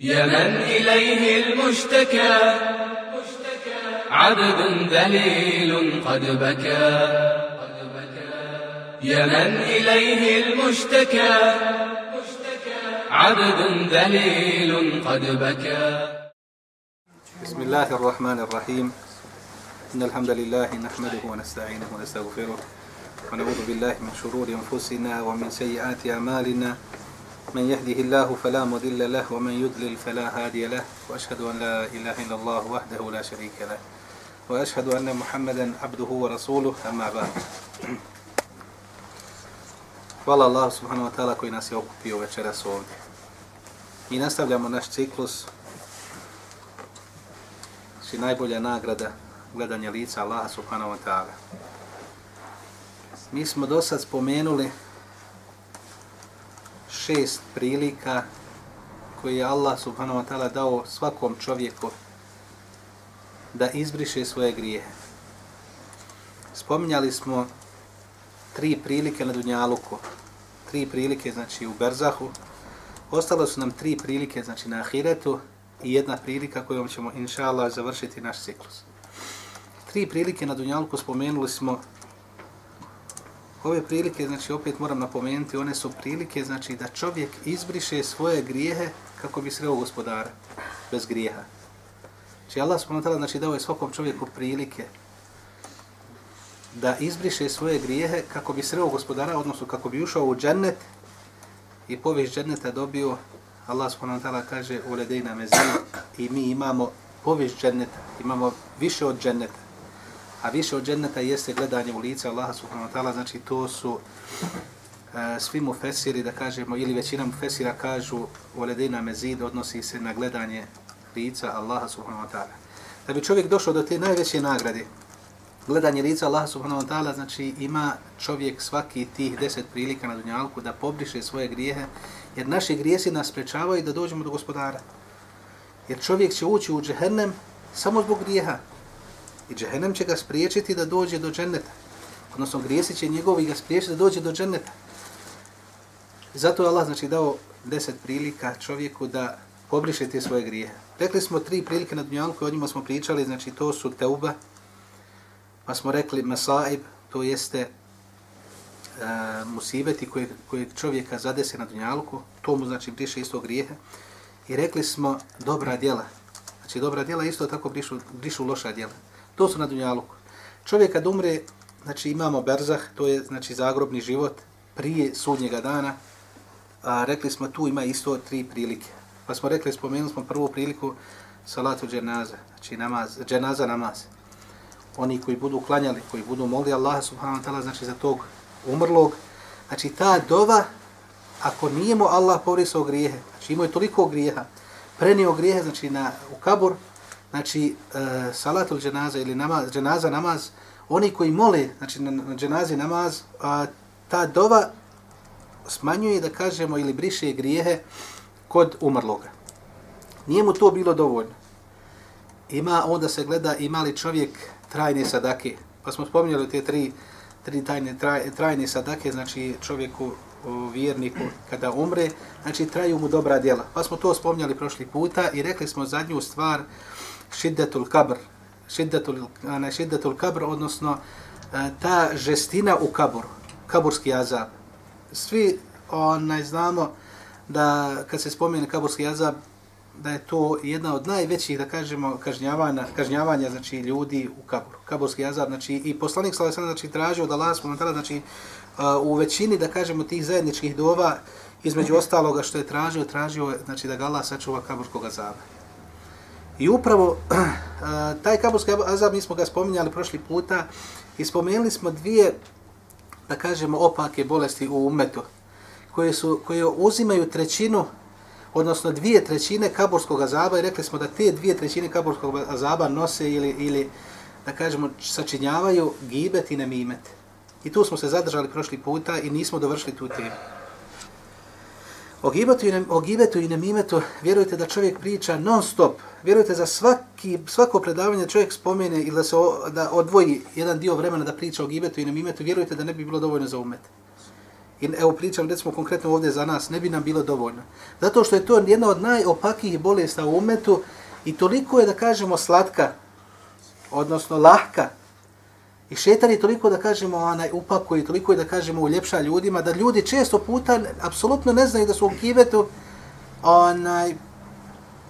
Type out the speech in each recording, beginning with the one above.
يا من إليه المشتكى. عبد ذليل قد بكى. يا من إليه المشتكى. عبد ذليل قد بكى. بسم الله الرحمن الرحيم. إن الحمد لله نحمده ونستعينه ونستغفره ونعوذ بالله من شرور أنفسنا ومن سيئات أعمالنا. من يهده الله فلا مضل له ومن يضلل فلا هادي له وأشهد أن لا إله إلا الله وحده لا شريك له وأشهد أن محمدا عبده ورسوله أما بعد Hvala Allah subhanahu wa ta'ala koji nas je okupio večeras ovdje. Mi nastavljamo naš ciklus, si najbolja nagrada gledanja lica Allaha subhanahu wa ta'ala. Mi smo do sad spomenuli šest prilika koje je Allah subhanahu wa ta'ala dao svakom čovjeku da izbriše svoje grijehe. Spominjali smo tri prilike na Dunjaluku, tri prilike znači u Berzahu, ostalo su nam tri prilike znači na Ahiretu i jedna prilika kojom ćemo inša Allah završiti naš ciklus. Tri prilike na Dunjaluku spomenuli smo Ove prilike, znači opet moram napomenuti, one su prilike znači da čovjek izbriše svoje grijehe kako bi sreo gospodara bez grijeha. Znači Allah subhanahu znači dao je svakom čovjeku prilike da izbriše svoje grijehe kako bi sreo gospodara, odnosno kako bi ušao u džennet i povijest dženneta dobio, Allah subhanahu wa ta'ala kaže u ledejna mezina i mi imamo povijest dženneta, imamo više od dženneta. A više od dženneta jeste gledanje u lice Allaha subhanahu wa ta'ala, znači to su e, svi mu fesiri, da kažemo, ili većina mu fesira kažu u ledejna mezid odnosi se na gledanje lica Allaha subhanahu wa ta'ala. Da bi čovjek došao do te najveće nagrade, gledanje lica Allaha subhanahu wa ta'ala, znači ima čovjek svaki tih deset prilika na dunjalku da pobriše svoje grijehe, jer naši grijesi nas sprečavaju da dođemo do gospodara. Jer čovjek će ući u džehennem samo zbog grijeha. I džehennem će ga spriječiti da dođe do dženneta. Odnosno grijesi će njegovi ga spriječiti da dođe do dženneta. Zato je Allah znači, dao deset prilika čovjeku da pobriše te svoje grijehe. Rekli smo tri prilike na dunjalku, o njima smo pričali, znači to su teuba, pa smo rekli masaib, to jeste e, musibeti koje, koje čovjeka zadese na dunjalku, to mu znači briše isto grijehe. I rekli smo dobra djela. Znači dobra djela isto tako brišu, brišu loša djela. To su na dunjaluku. Čovjek kad umre, znači imamo berzah, to je znači zagrobni život prije sudnjega dana. A rekli smo tu ima isto tri prilike. Pa smo rekli, spomenuli smo prvu priliku salatu dženaza, znači namaz, dženaza namaz oni koji budu klanjali, koji budu molili Allah subhanahu wa ta'ala, znači za tog umrlog, znači ta dova, ako nije mu Allah povrisao grijehe, znači imao je toliko grijeha, prenio grijehe, znači na, u kabur, znači e, salatul dženaza ili namaz, dženaza namaz, oni koji mole, znači na, na dženazi namaz, a, ta dova smanjuje, da kažemo, ili briše grijehe kod umrloga. Nije mu to bilo dovoljno. Ima, onda se gleda, ima li čovjek trajne sadake. Pa smo spominjali te tri, tri tajne, traj, trajne sadake, znači čovjeku, o, vjerniku, kada umre, znači traju mu dobra djela. Pa smo to spominjali prošli puta i rekli smo zadnju stvar, šiddetul kabr, šiddetul, ne, šiddetul kabr, odnosno ta žestina u kaburu, kaburski azab. Svi onaj, znamo da kad se spomene kaburski azab, da je to jedna od najvećih, da kažemo, kažnjavanja, kažnjavanja znači, ljudi u kaburu. Kaburski azab, znači, i poslanik Sala Sana, znači, tražio da Allah spomentala, znači, u većini, da kažemo, tih zajedničkih dova, između ostaloga što je tražio, tražio, znači, da ga Allah sačuva kaburskog azaba. I upravo, eh, taj kaburski azab, mi smo ga spominjali prošli puta, i spomenuli smo dvije, da kažemo, opake bolesti u umetu, koje, su, koje uzimaju trećinu odnosno dvije trećine kaburskog azaba i rekli smo da te dvije trećine kaburskog azaba nose ili, ili da kažemo, sačinjavaju gibet i nemimet. I tu smo se zadržali prošli puta i nismo dovršili tu temu. O gibetu, i, ne, o gibetu i nemimetu vjerujte da čovjek priča non stop. Vjerujte za svaki, svako predavanje čovjek spomene ili da se o, da odvoji jedan dio vremena da priča o gibetu i nemimetu, vjerujte da ne bi bilo dovoljno za umet. i evo pričam recimo konkretno ovdje za nas, ne bi nam bilo dovoljno. Zato što je to jedna od najopakijih bolesta u umetu i toliko je da kažemo slatka, odnosno lahka, I šetan je toliko da kažemo onaj upako i toliko je da kažemo uljepša ljudima da ljudi često puta apsolutno ne znaju da su u gibetu onaj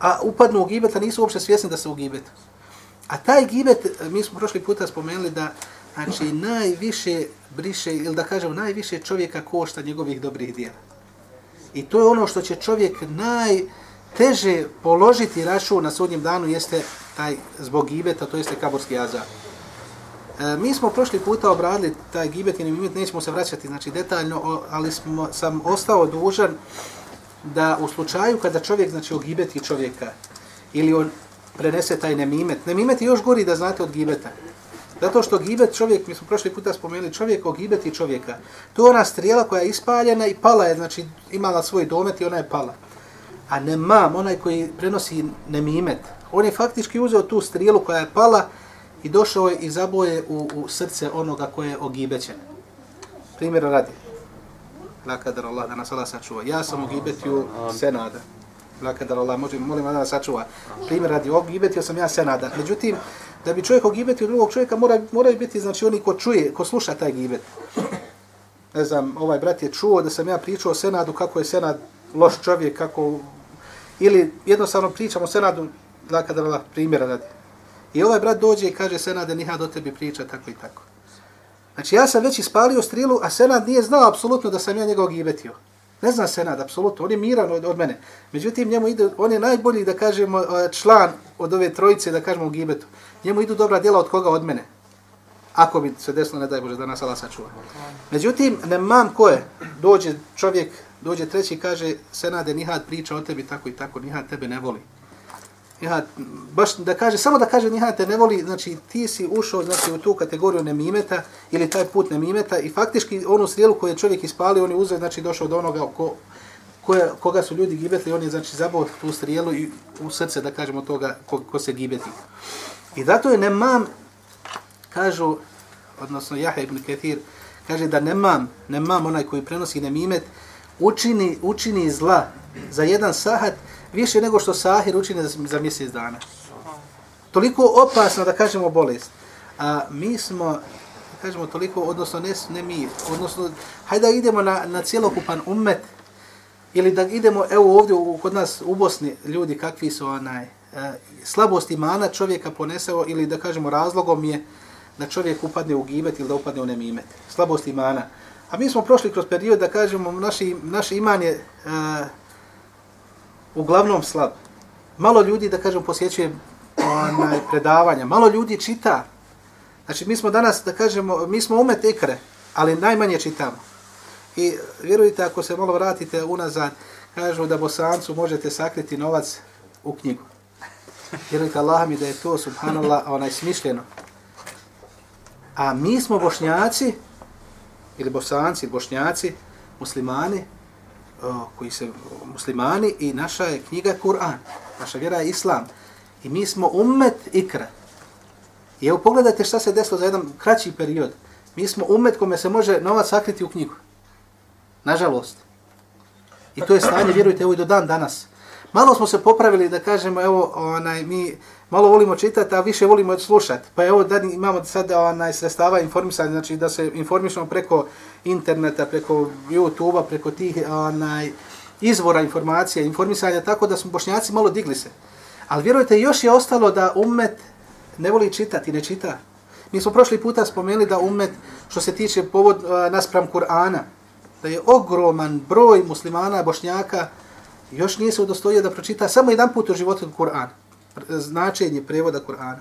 a upadnu u gibet, a nisu uopšte svjesni da su u gibetu. A taj gibet, mi smo prošli puta spomenuli da znači, najviše briše, ili da kažemo, najviše čovjeka košta njegovih dobrih dijela. I to je ono što će čovjek najteže položiti račun na sudnjem danu, jeste taj zbog gibeta, to jeste kaburski azar. E, mi smo prošli puta obradili taj gibet i nemimet, nećemo se vraćati znači, detaljno, ali smo, sam ostao dužan da u slučaju kada čovjek znači ogibeti čovjeka ili on prenese taj nemimet, nemimet je još gori da znate od gibeta. Zato što gibet čovjek, mi smo prošli puta spomenuli, čovjek ogibeti čovjeka. To je ona strijela koja je ispaljena i pala je, znači imala svoj domet i ona je pala. A nemam, onaj koji prenosi nemimet, on je faktički uzeo tu strijelu koja je pala i došao je i zaboje u, u srce onoga koje je ogibećen. Primjer radi. Lakadar Allah da nas Allah sačuva. Ja sam ogibetio Senada. Lakadar Allah, možem, molim da nas sačuva. Primjer radi, ogibetio sam ja Senada. Međutim, da bi čovjek ogibetio drugog čovjeka, mora, mora biti znači oni ko čuje, ko sluša taj gibet. Ne znam, ovaj brat je čuo da sam ja pričao o Senadu, kako je Senad loš čovjek, kako... Ili jednostavno pričamo o Senadu, Lakadar Allah, primjera radi. I ovaj brat dođe i kaže Senade, niha do tebi priča, tako i tako. Znači ja sam već ispalio strilu, a Senad nije znao apsolutno da sam ja njegov gibetio. Ne zna Senad, apsolutno, on je miran od, od mene. Međutim, njemu ide, on je najbolji, da kažemo, e, član od ove trojice, da kažemo, u gibetu. Njemu idu dobra djela od koga? Od mene. Ako bi se desilo, ne daj Bože, da nas Allah sačuva. Međutim, ne mam ko je, dođe čovjek, dođe treći i kaže, Senade, Nihad priča o tebi tako i tako, Nihad tebe ne voli ja, baš da kaže, samo da kaže njiha te ne voli, znači ti si ušao znači, u tu kategoriju nemimeta ili taj put nemimeta i faktički onu strijelu koju je čovjek ispalio, on je uzeo, znači došao do onoga ko, koje, koga su ljudi gibetli, on je znači zabao tu strijelu i u srce, da kažemo toga, ko, ko se gibeti. I zato je nemam, kažu, odnosno Jahe ibn Ketir, kaže da nemam, nemam onaj koji prenosi nemimet, učini, učini zla za jedan sahat, više nego što sahir učine za, za mjesec dana. Toliko opasno da kažemo bolest. A mi smo, kažemo toliko, odnosno ne, ne mi, odnosno, hajde da idemo na, na cijelokupan umet, ili da idemo, evo ovdje u, kod nas u Bosni, ljudi kakvi su onaj, e, slabost imana čovjeka poneseo, ili da kažemo razlogom je da čovjek upadne u gibet ili da upadne u nemimet. Slabost imana. A mi smo prošli kroz period da kažemo, naši, naš iman je, e, uglavnom slab. Malo ljudi, da kažem, posjećuje onaj, predavanja, malo ljudi čita. Znači, mi smo danas, da kažemo, mi smo umet ikre, ali najmanje čitamo. I vjerujte, ako se malo vratite unazad, kažu da bosancu možete sakriti novac u knjigu. Vjerujte Allah mi da je to, subhanallah, onaj smišljeno. A mi smo bošnjaci, ili bosanci, bošnjaci, muslimani, koji se muslimani i naša je knjiga Kur'an. Naša vjera je Islam. I mi smo ummet ikra. I evo pogledajte šta se desilo za jedan kraći period. Mi smo ummet kome se može novac sakriti u knjigu. Nažalost. I to je stanje, vjerujte, evo i do dan danas. Malo smo se popravili da kažemo, evo, onaj, mi malo volimo čitati, a više volimo slušati. Pa evo, da imamo sad onaj, sredstava informisanja, znači da se informišemo preko interneta, preko YouTube-a, preko tih onaj, izvora informacija, informisanja, tako da smo bošnjaci malo digli se. Ali vjerujte, još je ostalo da umet ne voli čitati, ne čita. Mi smo prošli puta spomenuli da umet, što se tiče povod naspram Kur'ana, da je ogroman broj muslimana, bošnjaka, još nije se udostojio da pročita samo jedan put u životu Kur'an. Značenje prevoda Kur'ana.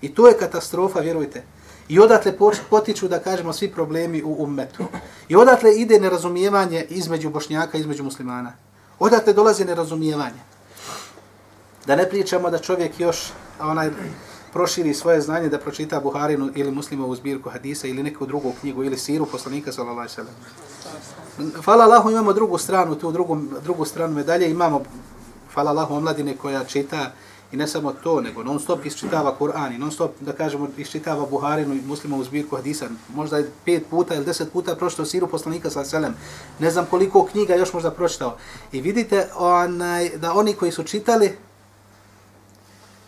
I to je katastrofa, vjerujte. I odatle potiču da kažemo svi problemi u ummetu. I odatle ide nerazumijevanje između bošnjaka i između muslimana. Odatle dolazi nerazumijevanje. Da ne pričamo da čovjek još onaj proširi svoje znanje da pročita Buharinu ili muslimovu zbirku hadisa ili neku drugu knjigu ili siru poslanika sallallahu alejhi ve sellem. Hvala Allahu imamo drugu stranu, tu drugu, drugu stranu medalje imamo hvala Allahu omladine koja čita I ne samo to, nego non stop isčitava Kur'an i non stop, da kažemo, isčitava Buharinu i muslimovu zbirku hadisa. Možda je pet puta ili deset puta pročitao siru poslanika sa selem. Ne znam koliko knjiga još možda pročitao. I vidite onaj, da oni koji su čitali,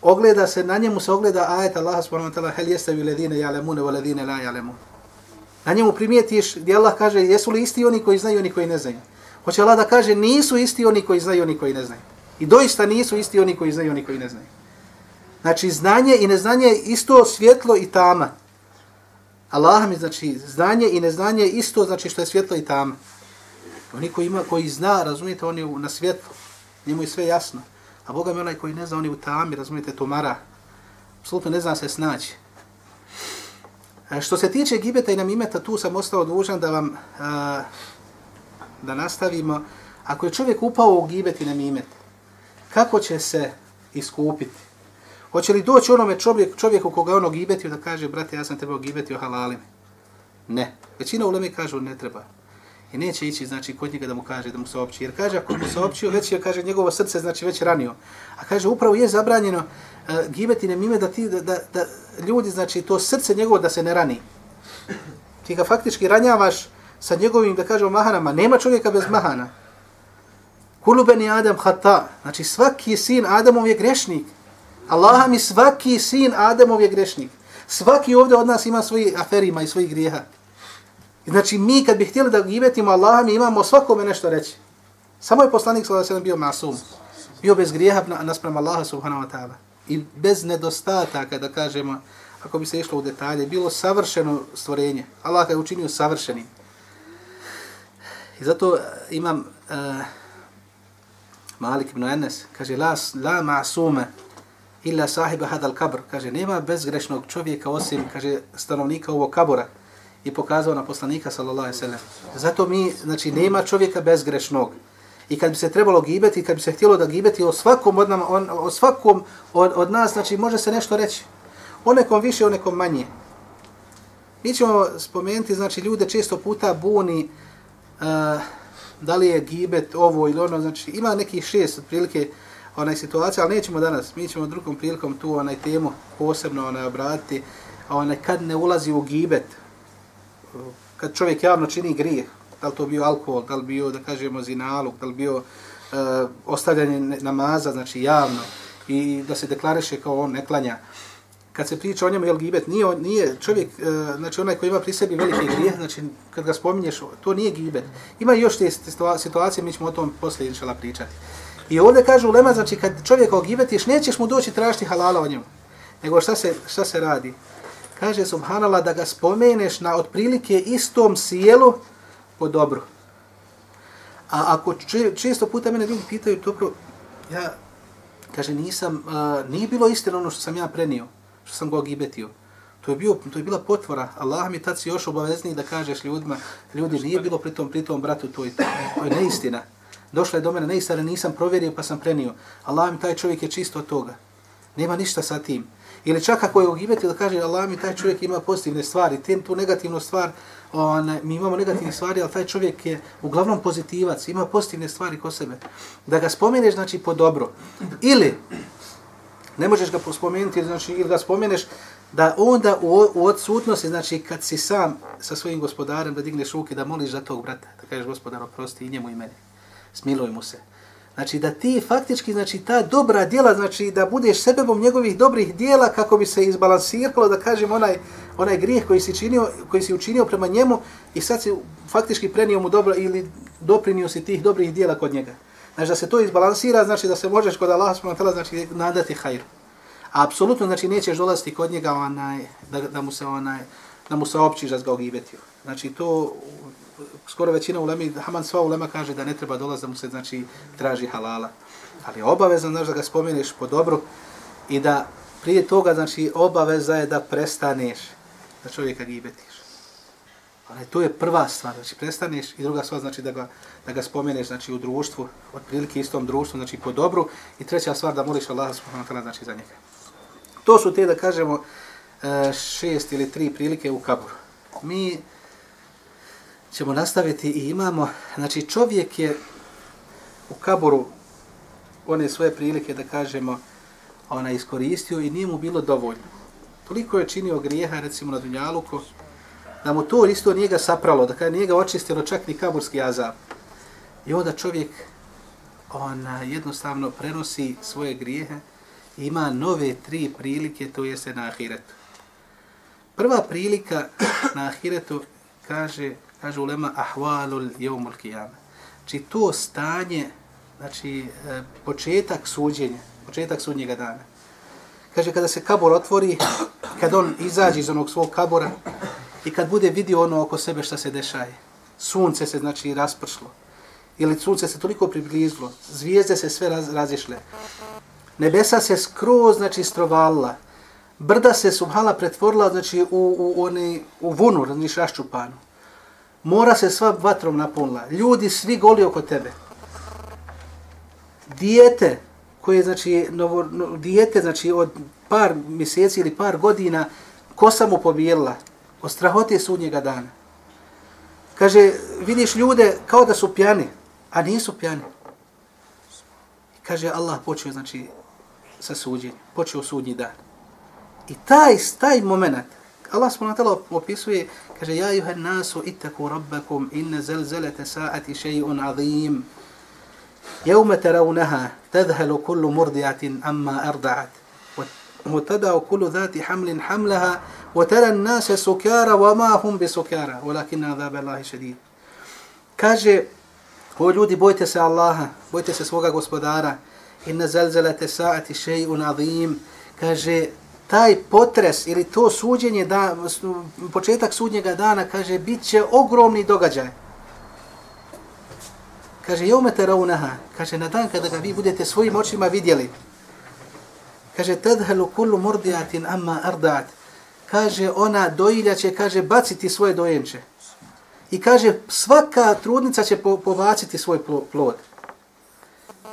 ogleda se, na njemu se ogleda ajet Allaha subhanahu wa ta'ala hel jeste vi ledine jalemune wa ledine la jalemune. Na njemu primijetiš gdje Allah kaže jesu li isti oni koji znaju i oni koji ne znaju. Hoće Allah da kaže nisu isti oni koji znaju i oni koji ne znaju. I doista nisu isti oni koji znaju i oni koji ne znaju. Znači znanje i neznanje je isto svjetlo i tama. Allah mi znači znanje i neznanje je isto znači što je svjetlo i tama. Oni koji ima koji zna, razumijete, oni na svjetlu. Njemu je sve jasno. A Boga mi onaj koji ne zna, oni u tami, razumijete, to mara. Apsolutno ne zna se snaći. E, što se tiče gibeta i namimeta, tu sam ostao dužan da vam a, da nastavimo. Ako je čovjek upao u gibet i namimet, kako će se iskupiti? Hoće li doći onome čovjek, čovjeku koga je ono gibetio da kaže, brate, ja sam trebao gibetio, o? Ne. Većina u Leme kažu, ne treba. I neće ići, znači, kod njega da mu kaže, da mu se opći. Jer kaže, ako mu se općio, već je, kaže, njegovo srce, znači, već ranio. A kaže, upravo je zabranjeno uh, gibeti ne mime da ti, da, da, da, ljudi, znači, to srce njegovo da se ne rani. Ti ga faktički ranjavaš sa njegovim, da kažemo, mahanama. Nema čovjeka bez mahana. Kulubeni Adam hata. Znači, svaki sin Adamov je grešnik. Allaha mi svaki sin Adamov je grešnik. Svaki ovdje od nas ima svoji aferima i svoji grijeha. Znači, mi kad bi htjeli da gibetimo Allaha, mi imamo svakome nešto reći. Samo je poslanik s.a.v. bio masum. Bio bez grijeha naspram Allaha subhanahu wa ta'ala. I bez nedostataka, da kažemo, ako bi se išlo u detalje, bilo savršeno stvorenje. Allah ga je učinio savršenim. I zato eh, imam uh, Malik ibn Enes, kaže, la, la ma'sume illa sahiba hadal kabr. Kaže, nema bezgrešnog čovjeka osim, kaže, stanovnika ovog kabura i pokazao na poslanika sallallahu alejhi ve sellem. Zato mi znači nema čovjeka bezgrešnog. I kad bi se trebalo gibeti, kad bi se htjelo da gibeti o svakom od nam, on, o svakom od, od nas, znači može se nešto reći. O nekom više, o nekom manje. Mi ćemo spomenuti, znači ljude često puta buni uh, da li je gibet ovo ili ono, znači ima nekih šest otprilike onaj situacija, ali nećemo danas, mi ćemo drugom prilikom tu onaj temu posebno onaj obratiti, onaj kad ne ulazi u gibet, kad čovjek javno čini grijeh, da li to bio alkohol, da li bio, da kažemo, zinaluk, da li bio e, ostavljanje namaza, znači javno, i da se deklariše kao on ne klanja. Kad se priča o njemu, jel gibet, nije, nije čovjek, e, znači onaj koji ima pri sebi veliki grijeh, znači kad ga spominješ, to nije gibet. Ima još te situacije, mi ćemo o tom poslije inšala pričati. I ovdje kaže ulema, znači kad čovjek ogibetiš, nećeš mu doći tražiti halala o njemu. Nego šta se, šta se radi? kaže subhanallah da ga spomeneš na otprilike istom sjelu po dobru. A ako često puta mene ljudi pitaju, dobro, ja, kaže, nisam, a, nije bilo istina ono što sam ja prenio, što sam ga gibetio. To je, bio, to je bila potvora. Allah mi tad si još obavezni da kažeš ljudima, ljudi, nije bilo pri tom, pri tom bratu, to je, to je neistina. Došla je do mene neistina, nisam provjerio pa sam prenio. Allah mi taj čovjek je čisto od toga. Nema ništa sa tim. Ili čak ako je ogibetio da kaže Allah mi taj čovjek ima pozitivne stvari, tem tu negativnu stvar, on, mi imamo negativne stvari, ali taj čovjek je uglavnom pozitivac, ima pozitivne stvari ko sebe. Da ga spomeneš, znači, po dobro. Ili, ne možeš ga spomenuti, znači, ili ga spomeneš, da onda u, u odsutnosti, znači, kad si sam sa svojim gospodarem, da digneš ruke, da moliš za tog brata, da kažeš gospodar, oprosti i njemu i meni. Smiluj mu se. Znači da ti faktički, znači ta dobra djela, znači da budeš sebebom njegovih dobrih djela kako bi se izbalansiralo, da kažem, onaj, onaj grijeh koji si, činio, koji si učinio prema njemu i sad si faktički prenio mu dobro ili doprinio si tih dobrih djela kod njega. Znači da se to izbalansira, znači da se možeš kod Allah tela znači nadati hajru. A apsolutno znači nećeš dolaziti kod njega onaj, da, da mu se onaj, da mu se općiš da ga ogibetio. Znači to skoro većina ulema, Haman sva ulema kaže da ne treba dolaz da mu se znači traži halala. Ali obavezno znaš da ga spomeniš po dobru i da prije toga znači obaveza je da prestaneš da čovjeka gibetiš. Ali to je prva stvar, znači prestaneš i druga stvar znači da ga, da ga spomeneš znači u društvu, otprilike istom društvu, znači po dobru i treća stvar da moliš Allah subhanahu wa znači za njega. To su te da kažemo e, šest ili tri prilike u kaburu. Mi ćemo nastaviti i imamo, znači čovjek je u kaboru one svoje prilike da kažemo ona iskoristio i nije mu bilo dovoljno. Toliko je činio grijeha, recimo na Dunjaluku, da mu to isto nije ga sapralo, da kada nije ga očistilo čak ni kaburski azab. I onda čovjek ona jednostavno prenosi svoje grijehe i ima nove tri prilike, to jeste na ahiretu. Prva prilika na ahiretu kaže, kaže ulema ahvalul jevmul kijame. Znači to stanje, znači e, početak suđenja, početak sudnjega dana. Kaže kada se kabor otvori, kad on izađe iz onog svog kabora i kad bude vidio ono oko sebe šta se dešaje. Sunce se znači raspršlo. Ili sunce se toliko približilo, zvijezde se sve raz, razišle. Nebesa se skroz znači strovalila brda se subhala pretvorila znači u, u, oni, u vunu, znači raščupanu. Mora se sva vatrom napunila. Ljudi svi goli oko tebe. Dijete, koje znači, novo, no, dijete, znači od par mjeseci ili par godina, kosa mu pobijela od strahote sudnjega dana. Kaže, vidiš ljude kao da su pjani, a nisu pjani. Kaže, Allah počeo, znači, sa suđenjem, počeo sudnji dan. I taj, taj moment, Allah subhanahu opisuje, kaže, Ja juha nasu ittaku rabbakum inne zelzelete sa'ati še'un azim. Jevme teravneha, tadhalu kullu murdijatin amma arda'at. وتدع كل ذات حمل حملها وترى الناس سكارى وما هم بسكارى ولكن عذاب الله شديد kaže o ljudi bojte se Allaha bojte se svoga gospodara inna zalzalata sa'ati shay'un azim kaže taj potres ili to suđenje, da, početak sudnjega dana, kaže, bit će ogromni događaj. Kaže, jeumete raunaha, kaže, na dan kada ga vi budete svojim očima vidjeli, kaže, tadhalu kullu mordijatin amma ardaat, kaže, ona doilja će, kaže, baciti svoje dojenče. I kaže, svaka trudnica će po, povaciti svoj plod.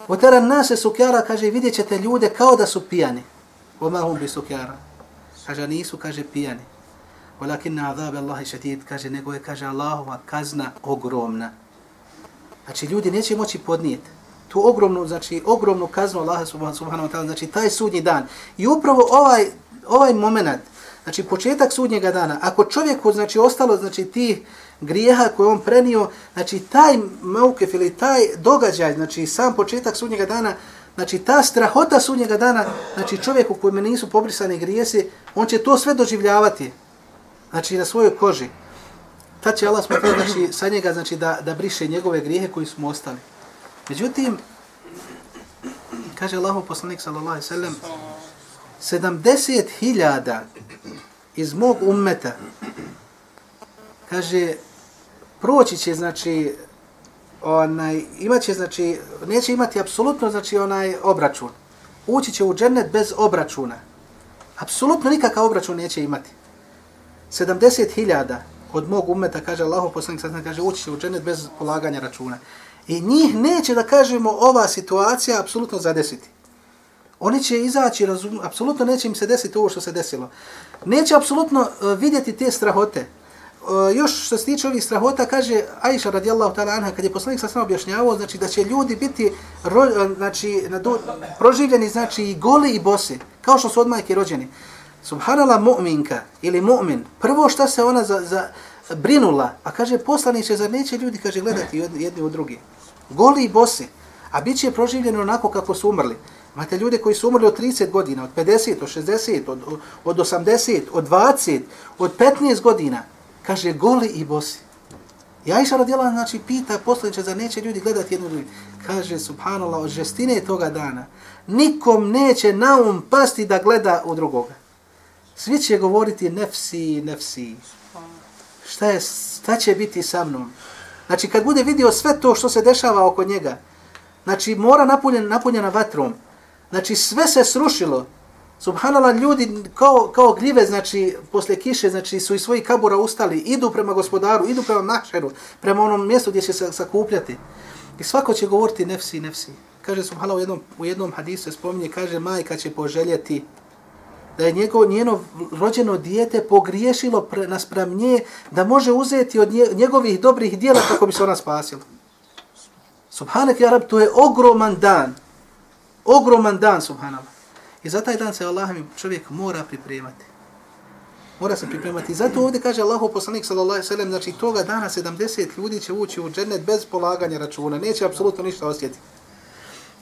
Otara nase sukjara, kaže, vidjet ćete ljude kao da su pijani. Oma hum bi sukjara. Kaže, nisu, kaže, pijani. Walakin na azab Allahi šatid, kaže, nego je, kaže, Allahova kazna ogromna. Znači, ljudi neće moći podnijeti tu ogromnu, znači, ogromnu kaznu Allaha subhanahu wa ta'ala, znači, taj sudnji dan. I upravo ovaj, ovaj moment, znači, početak sudnjega dana, ako čovjeku, znači, ostalo, znači, ti grijeha koje on prenio, znači, taj maukef ili taj događaj, znači, sam početak sudnjega dana, Znači, ta strahota sudnjega dana, znači čovjek u kojem nisu pobrisani grijesi, on će to sve doživljavati. Znači, na svojoj koži. Tad će Allah smutati, znači, sa njega, znači, da, da briše njegove grijehe koji su mu ostali. Međutim, kaže Allah poslanik, sallallahu alaihi sallam, 70.000 iz mog ummeta, kaže, proći će, znači, onaj, imaće, znači, neće imati apsolutno, znači, onaj obračun. Ući će u džennet bez obračuna. Apsolutno nikakav obračun neće imati. 70.000 od mog umeta, kaže Allahu poslanik sada kaže, ući će u džennet bez polaganja računa. I njih neće, da kažemo, ova situacija apsolutno zadesiti. Oni će izaći, razum, apsolutno neće im se desiti ovo što se desilo. Neće apsolutno uh, vidjeti te strahote. Eh, još što se tiče ovih strahota, kaže Aisha radijallahu ta'ala anha, kad je poslanik sa objašnjavao, znači da će ljudi biti ro, eh, znači, do, proživljeni, znači i goli i bosi, kao što su od majke rođeni. Subhanala mu'minka ili mu'min, prvo što se ona za, za brinula, a kaže poslaniće, zar neće ljudi, kaže, gledati jedni u drugi. Goli i bosi, a bit će proživljeni onako kako su umrli. Imate ljude koji su umrli od 30 godina, od 50, od 60, od, od 80, od 20, od 15 godina kaže goli i bosi. I Aisha radijala, znači, pita poslaniče, za neće ljudi gledati jednu drugi. Kaže, subhanallah, od žestine toga dana, nikom neće na um pasti da gleda u drugoga. Svi će govoriti nefsi, nefsi. Šta, je, šta će biti sa mnom? Znači, kad bude vidio sve to što se dešava oko njega, znači, mora napunjen, napunjena vatrom, znači, sve se srušilo, Subhanallah, ljudi kao, kao gljive, znači, posle kiše, znači, su iz svojih kabura ustali, idu prema gospodaru, idu prema mahšeru, prema onom mjestu gdje će se sakupljati. I svako će govoriti nefsi, nefsi. Kaže Subhanallah, u jednom, u jednom hadisu se spominje, kaže, majka će poželjeti da je njegov, njeno rođeno dijete pogriješilo pre, naspram nje, da može uzeti od nje, njegovih dobrih dijela kako bi se ona spasila. Subhanak, ja rab, to je ogroman dan. Ogroman dan, Subhanallah. I za taj dan se Allah mi čovjek mora pripremati. Mora se pripremati. I zato ovdje kaže Allahu poslanik sallallahu alejhi ve sellem, znači toga dana 70 ljudi će ući u džennet bez polaganja računa, neće apsolutno ništa osjetiti.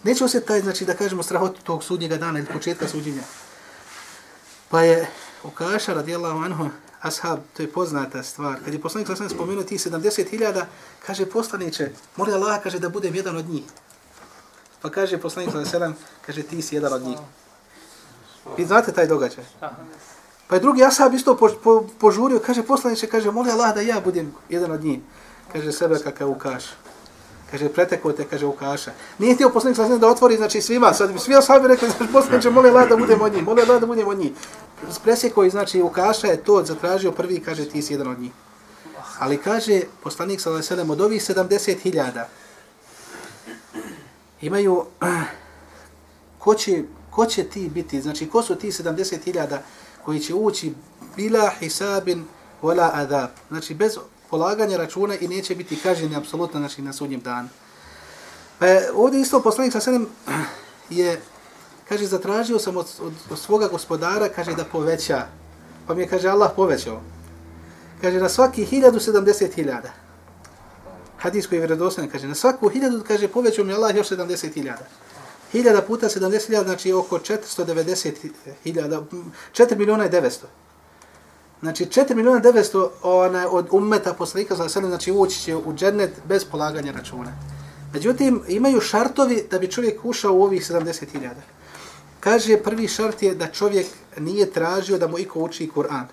Neće osjetiti taj, znači da kažemo strahotu tog sudnjega dana ili početka suđenja. Pa je Ukaša radijallahu anhu, ashab, to je poznata stvar. Kad je poslanik sallallahu alejhi ve spomenuo ti 70.000, kaže poslanice, moli Allah kaže da budem jedan od njih. Pa kaže poslanik sallallahu alejhi ve sellem, kaže ti si jedan od njih. Vi znate taj događaj? Pa je drugi ashab isto po, po, požurio, kaže poslaniče, kaže, moli Allah da ja budem jedan od njih. Kaže, sebe kakav ukaš. Kaže, preteko te, kaže, ukaša. Nije htio poslanik sa da otvori, znači svima, sad bi svi ashabi rekli, znači, poslaniče, moli Allah da budem od njih, moli Allah da budem od njih. Presjeko, znači, ukaša je to, zatražio prvi, kaže, ti si jedan od njih. Ali kaže, poslanik sa selem, od ovih 70.000 imaju, ko će, ko će ti biti, znači, ko su ti 70.000 koji će ući bila hisabin wala adab. Znači bez polaganja računa i neće biti kažnjeni apsolutno znači, na sudnjem danu. Pa je, ovdje isto poslanik sa sedem je, kaže, zatražio sam od, od, od svoga gospodara, kaže, da poveća. Pa mi je, kaže, Allah povećao. Kaže, na svaki hiljadu sedamdeset hiljada. Hadis koji je vredostan, kaže, na svaku hiljadu, kaže, povećao mi Allah još sedamdeset hiljada. 1000 puta 70.000, znači oko 490.000, 4 miliona i 900. Znači 4 miliona 900 ona, od ummeta poslanika za sebe, znači ući će u džennet bez polaganja računa. Međutim, imaju šartovi da bi čovjek ušao u ovih 70.000. Kaže, prvi šart je da čovjek nije tražio da mu iko uči Kur'an,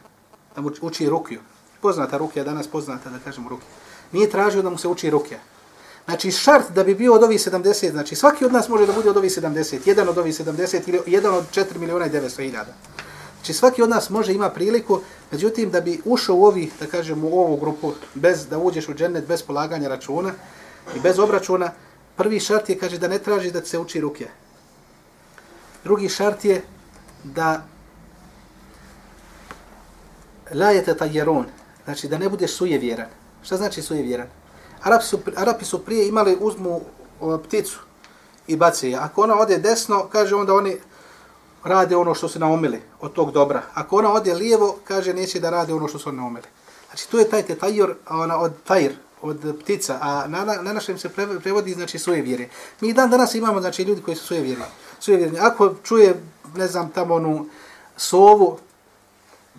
da mu uči rukiju. Poznata rukija, danas poznata da kažemo rukija. Nije tražio da mu se uči rukija. Znači šart da bi bio od ovih 70, znači svaki od nas može da bude od ovih 70, jedan od ovih 70 ili jedan od 4 miliona i 900 hiljada. Znači svaki od nas može ima priliku, međutim da bi ušao u ovih, da kažemo u ovu grupu, bez da uđeš u džennet, bez polaganja računa i bez obračuna, prvi šart je, kaže, da ne traži da se uči ruke. Drugi šart je da lajete tajeron, znači da ne budeš sujevjeran. Šta znači sujevjeran? Arapi su, Arapi su prije imali, uzmu o, pticu i bace je. Ako ona ode desno, kaže onda oni rade ono što se naumili od tog dobra. Ako ona ode lijevo, kaže neće da rade ono što su naumili. Znači to je taj tetajor ona, od tajr, od ptica, a na, na, na našem se prevodi znači svoje vjere. Mi dan danas imamo znači ljudi koji su svoje vjere. Svoje vjere. Ako čuje, ne znam, tamo onu sovu,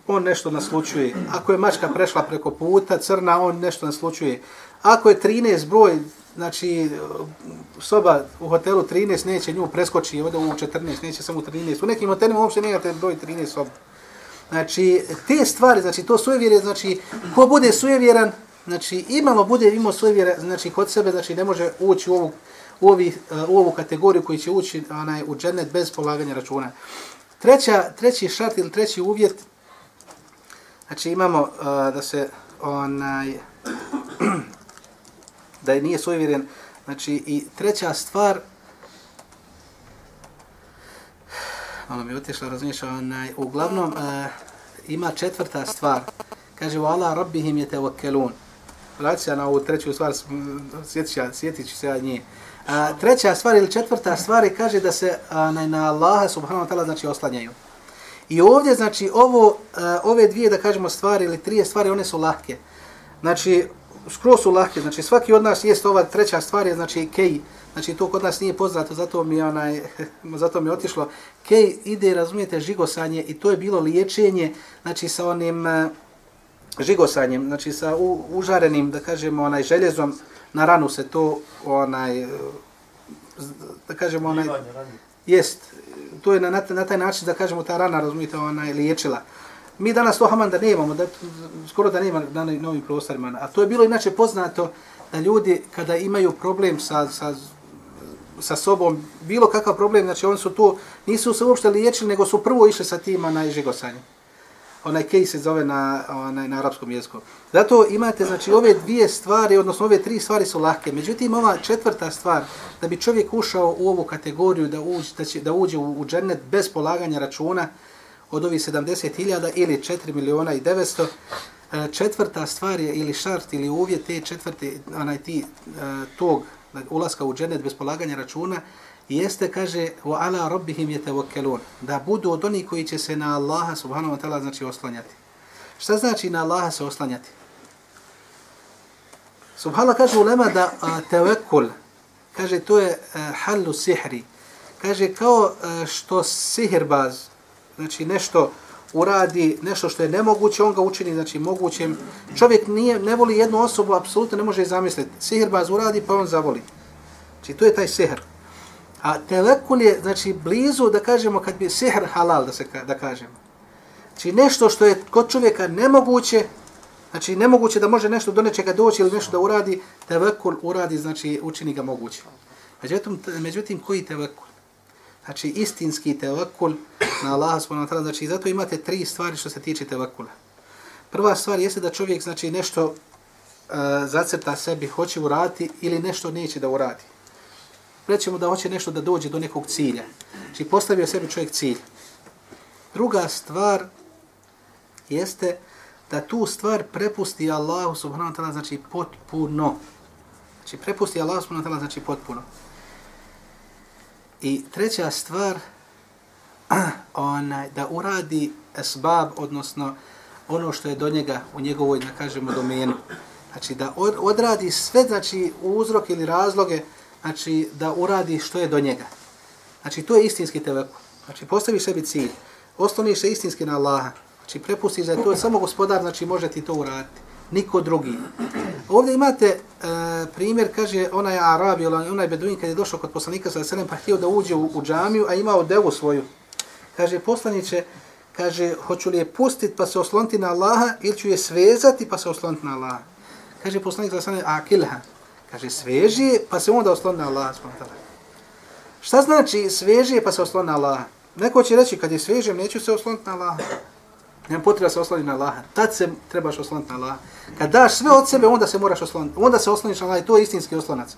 on nešto naslučuje. Ako je mačka prešla preko puta, crna, on nešto naslučuje. Ako je 13 broj, znači soba u hotelu 13 neće nju preskoči, ovdje u 14 neće samo u 13. U nekim hotelima uopšte nemate broj 13 soba. Znači, te stvari, znači to sujevjere, znači ko bude sujevjeran, znači imalo bude imao sujevjere, znači kod sebe, znači ne može ući u ovu, u, ovi, u ovu kategoriju koji će ući onaj, u džennet bez polaganja računa. Treća, treći šart ili treći uvjet, znači imamo uh, da se onaj, da je nije suvjeren. Znači, i treća stvar, malo mi je otišla, razumiješ, onaj, uglavnom, uh, ima četvrta stvar. Kaže, u Allah rabbihim je tevakelun. Vrati se na ovu treću stvar, sjetit ću se ja nje. A, treća stvar ili četvrta stvar je, kaže da se a, na, na Allaha subhanahu wa ta'ala znači oslanjaju. I ovdje, znači, ovo, a, ove dvije, da kažemo, stvari ili trije stvari, one su lahke. Znači, skroz su lahke. Znači svaki od nas jest ova treća stvar je znači kej. Znači to kod nas nije poznato, zato mi onaj zato mi otišlo. Kej ide, razumijete, žigosanje i to je bilo liječenje, znači sa onim uh, žigosanjem, znači sa u, užarenim, da kažemo, onaj željezom na ranu se to onaj da kažemo onaj jest to je na, na taj način da kažemo ta rana razumijete onaj liječila Mi danas to hamanda nemamo, da, skoro da nema na novim prostorima. A to je bilo inače poznato da ljudi kada imaju problem sa, sa, sa sobom, bilo kakav problem, znači oni su tu, nisu se uopšte liječili, nego su prvo išli sa tima na žigosanje. Onaj kej se zove na, onaj, na arapskom jeziku. Zato imate, znači, ove dvije stvari, odnosno ove tri stvari su lahke. Međutim, ova četvrta stvar, da bi čovjek ušao u ovu kategoriju, da uđe, da će, da uđe u, u džennet bez polaganja računa, od ovih 70.000 ili 4 miliona i 900. E, četvrta stvar je ili šart ili uvjet te četvrte, onaj ti, e, tog ulaska u dženet bez polaganja računa, jeste, kaže, wa ala rabbihim yatawakkalun, da budu od onih koji će se na Allaha subhanahu wa ta'ala znači oslanjati. Šta znači na Allaha se oslanjati? Subhanallah kaže ulema da a, tevekul, kaže to je e, a, halu sihri, kaže kao a, što sihirbaz, znači nešto uradi, nešto što je nemoguće, on ga učini, znači mogućim. Čovjek nije, ne voli jednu osobu, apsolutno ne može zamisliti. Sihirbaz uradi pa on zavoli. Znači to je taj sihr. A telekul je, znači, blizu, da kažemo, kad bi sihr halal, da se da kažemo. Znači, nešto što je kod čovjeka nemoguće, znači, nemoguće da može nešto do nečega doći ili nešto da uradi, tevekul uradi, znači, učini ga moguće. Međutim, međutim koji tevekul? Znači, istinski tevakul na Allah, subhanahu znači, zato imate tri stvari što se tiče tevakula. Prva stvar jeste da čovjek, znači, nešto uh, zacrta sebi, hoće uraditi ili nešto neće da uradi rećemo da hoće nešto da dođe do nekog cilja. Znači postavio sebi čovjek cilj. Druga stvar jeste da tu stvar prepusti Allahu subhanahu wa ta'ala znači potpuno. Znači prepusti Allahu subhanahu wa ta'ala znači potpuno. I treća stvar onaj, da uradi esbab, odnosno ono što je do njega u njegovoj, da kažemo, domenu. Znači da odradi sve, znači uzrok ili razloge, znači da uradi što je do njega. Znači to je istinski tevekul. Znači postavi sebi cilj, osloniš se istinski na Allaha, znači prepustiš da je to samo gospodar, znači može ti to uraditi. Niko drugi. Ovdje imate e, primjer, kaže onaj Arabi, onaj Beduin kad je došao kod poslanika sa selem pa htio da uđe u, u džamiju, a imao devu svoju. Kaže poslaniće, kaže hoću li je pustiti pa se osloniti na Allaha ili ću je svezati pa se osloniti na Allaha. Kaže poslanik sa selem, akilha, Kaže, sveži pa se onda osloni na Allah. Šta znači sveži pa se osloni na Allaha? Neko će reći, kad je svežem, neću se osloniti na Allaha. Nema potreba se osloniti na Allaha. Tad se trebaš osloniti na Allaha. Kad daš sve od sebe, onda se moraš osloniti. Onda se osloniš na Allah i to je istinski oslonac.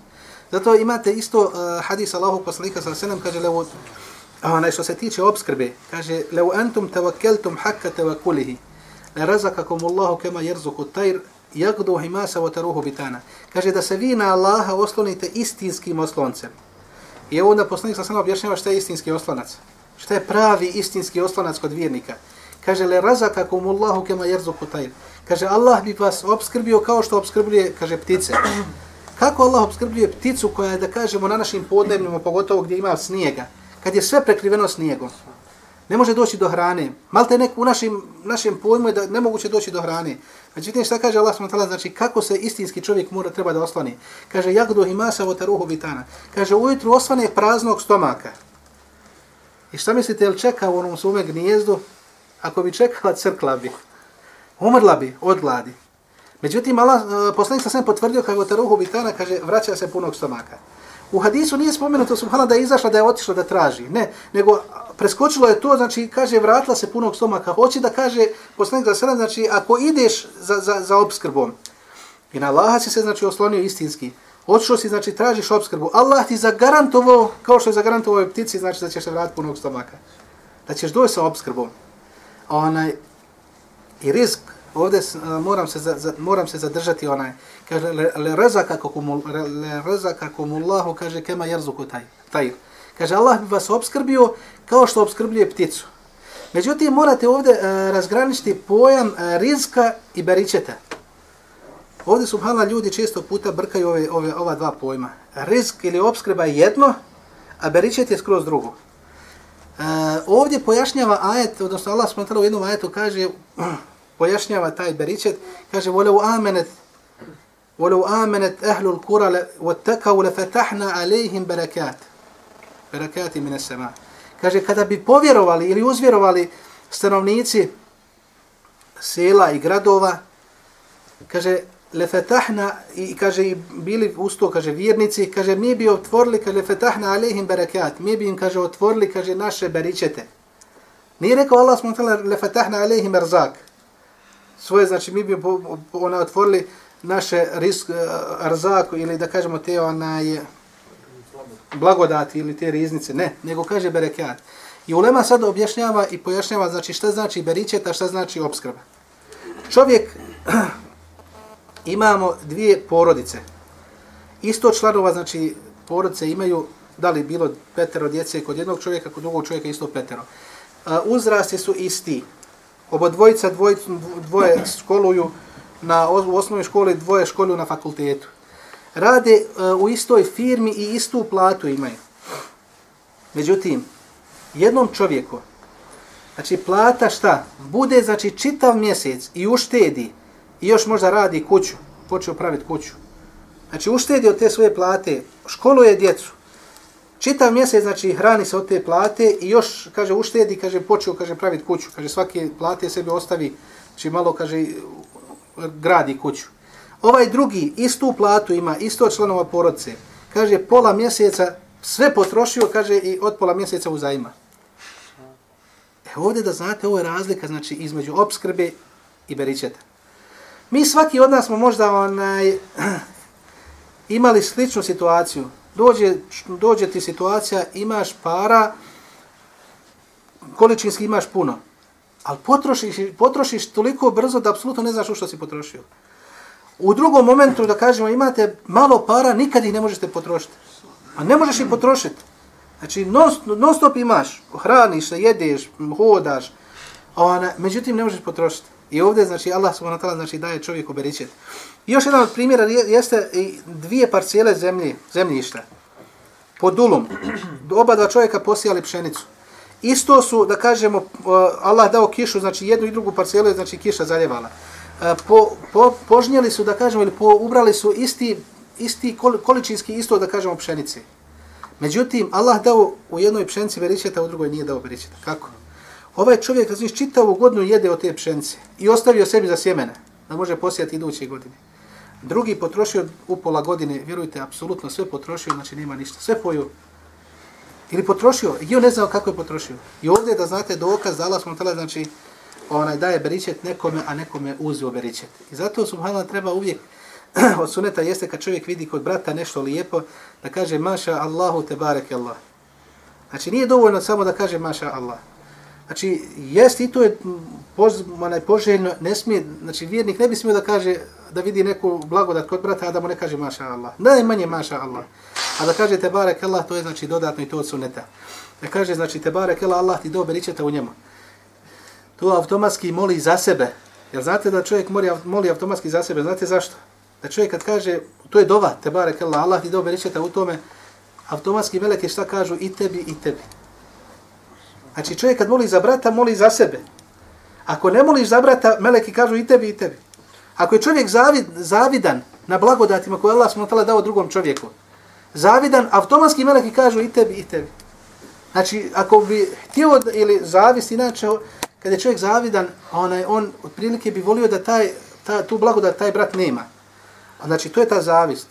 Zato imate isto uh, hadis Allahu poslanika sa selam, kaže, levo, onaj što se tiče obskrbe, kaže, levo antum tevakkeltum hakka tawakkulihi le razakakum Allahu kema jerzuku tajr, jagdu himasa wa taruhu bitana. Kaže da se vi na Allaha oslonite istinskim osloncem. I onda poslanik sa selam objašnjava šta je istinski oslonac. Šta je pravi istinski oslonac kod vjernika. Kaže le razakakum Allahu kema jerzuku tajr. Kaže Allah bi vas obskrbio kao što obskrbljuje, kaže ptice. Kako Allah obskrbljuje pticu koja je, da kažemo, na našim podnebljima, pogotovo gdje ima snijega, kad je sve prekriveno snijegom ne može doći do hrane. Malte nek u našim, našem pojmu je da nemoguće doći do hrane. Međutim, šta kaže Allah s.w.t. znači kako se istinski čovjek mora treba da oslani. Kaže, jagdu imasa votaruhu bitana. Kaže, ujutru osvane praznog stomaka. I šta mislite, jel čeka u onom svome gnijezdu? Ako bi čekala, crkla bi. Umrla bi od gladi. Međutim, Allah, e, poslanik sa sve potvrdio kao votaruhu bitana, kaže, vraća se punog stomaka. U hadisu nije spomenuto subhana da je izašla, da je otišla da traži. Ne, nego preskočilo je to, znači, kaže, vratila se punog stomaka. Hoće da kaže, poslanik za sedam, znači, ako ideš za, za, za obskrbom, i na Allaha si se, znači, oslonio istinski, otišao si, znači, tražiš obskrbu, Allah ti zagarantovao, kao što je zagarantovao ptici, znači, da ćeš se vratiti punog stomaka. Da ćeš doći sa obskrbom. Onaj, i risk, ovdje moram se, za, za, moram se zadržati onaj, kaže, le, le rezaka kumul, le rezaka kumullahu, kaže, kema jerzuku taj, taj. Kaže, Allah bi vas obskrbio kao što obskrbljuje pticu. Međutim, morate ovdje uh, razgraničiti pojam uh, rizka i beričeta. Ovdje, subhala, ljudi često puta brkaju ove, ove, ova dva pojma. Rizk ili obskrba je jedno, a beričet je skroz drugo. E, ovdje pojašnjava ajet, odnosno Allah s.w.t. u jednom ajetu kaže, pojašnjava taj beričet, kaže, volev amenet, vole u amenet ehlul kura, wa takav le fetahna alejhim berakat berakati mine sema. Kaže, kada bi povjerovali ili uzvjerovali stanovnici sela i gradova, kaže, lefetahna, i kaže, i bili usto, kaže, vjernici, kaže, mi bi otvorili, kaže, lefetahna alehim berekat, mi bi im, kaže, otvorili, kaže, naše beričete. Nije rekao Allah smo tala, lefetahna alehim erzak. Svoje, znači, mi bi ona otvorili naše risk, arzak, eh, ili da kažemo te onaj, blagodati ili te riznice, ne, nego kaže berekat. I ulema sad objašnjava i pojašnjava znači šta znači beričeta, šta znači obskrba. Čovjek, imamo dvije porodice. Isto članova, znači porodice imaju da li bilo petero djece kod jednog čovjeka, kod drugog čovjeka isto petero. Uzrasti su isti. Obodvojica dvoj, dvoje školuju na u osnovnoj školi, dvoje školuju na fakultetu. Rade e, u istoj firmi i istu platu imaju. Međutim, jednom čovjeku, znači plata šta? Bude znači čitav mjesec i uštedi i još možda radi kuću, počeo praviti kuću. Znači uštedi od te svoje plate, školuje djecu, čitav mjesec znači hrani se od te plate i još kaže uštedi, kaže počeo kaže praviti kuću, kaže svake plate sebi ostavi, znači malo kaže gradi kuću. Ovaj drugi istu platu ima, isto članova porodice, kaže pola mjeseca sve potrošio, kaže i od pola mjeseca uzajma. E ovdje da znate, ovo je razlika znači između obskrbe i beričeta. Mi svaki od nas smo možda onaj, imali sličnu situaciju. Dođe, dođe ti situacija, imaš para, količinski imaš puno, ali potrošiš, potrošiš toliko brzo da apsolutno ne znaš u što si potrošio. U drugom momentu, da kažemo, imate malo para, nikad ih ne možete potrošiti. A ne možeš ih potrošiti. Znači, non, non stop imaš, hraniš se, jedeš, hodaš, ona, međutim ne možeš potrošiti. I ovdje, znači, Allah subhanahu wa ta'ala znači, daje čovjeku beričet. I još jedan od primjera jeste i dvije parcijele zemlje, zemljišta. Pod dulom. Oba dva čovjeka posijali pšenicu. Isto su, da kažemo, Allah dao kišu, znači jednu i drugu parcijelu, znači kiša zaljevala. E, po, po, požnjeli su, da kažemo, ili po, ubrali su isti, isti količinski isto, da kažemo, pšenice. Međutim, Allah dao u jednoj pšenici beričeta, u drugoj nije dao beričeta. Kako? Ovaj čovjek, znači, čitavu godinu jede od te pšenice i ostavio sebi za sjemene, da može posijati iduće godine. Drugi potrošio u pola godine, vjerujte, apsolutno sve potrošio, znači nema ništa. Sve poju. Ili potrošio, i on ne znao kako je potrošio. I ovdje da znate dokaz, da Allah smo tala, znači, onaj daje beričet nekome, a nekome uzio beričet. I zato, subhanallah, treba uvijek od suneta jeste kad čovjek vidi kod brata nešto lijepo, da kaže maša Allahu te barek Allah. Znači nije dovoljno samo da kaže maša Allah. Znači, jest i to je poz, onaj, poželjno, ne smije, znači vjernik ne bi smio da kaže, da vidi neku blagodat kod brata, a da mu ne kaže maša Allah. Najmanje maša Allah. A da kaže te barek Allah, to je znači dodatno i to od suneta. Da kaže, znači te barek Allah, Allah ti dobe ričete u njemu. To automatski moli za sebe. Jer znate da čovjek moli, moli automatski za sebe, znate zašto? Da čovjek kad kaže, to je dova, te barek Allah, Allah ti dobe ričete u tome, automatski meleke šta kažu i tebi i tebi. Znači čovjek kad moli za brata, moli za sebe. Ako ne moliš za brata, meleki kažu i tebi i tebi. Ako je čovjek zavid, zavidan na blagodatima koje Allah smutala dao drugom čovjeku, zavidan, automatski meleki kažu i tebi i tebi. Znači, ako bi htio ili zavist, inače, kad je čovjek zavidan, onaj, on otprilike bi volio da taj, ta, tu blagodat taj brat nema. Znači, to je ta zavist.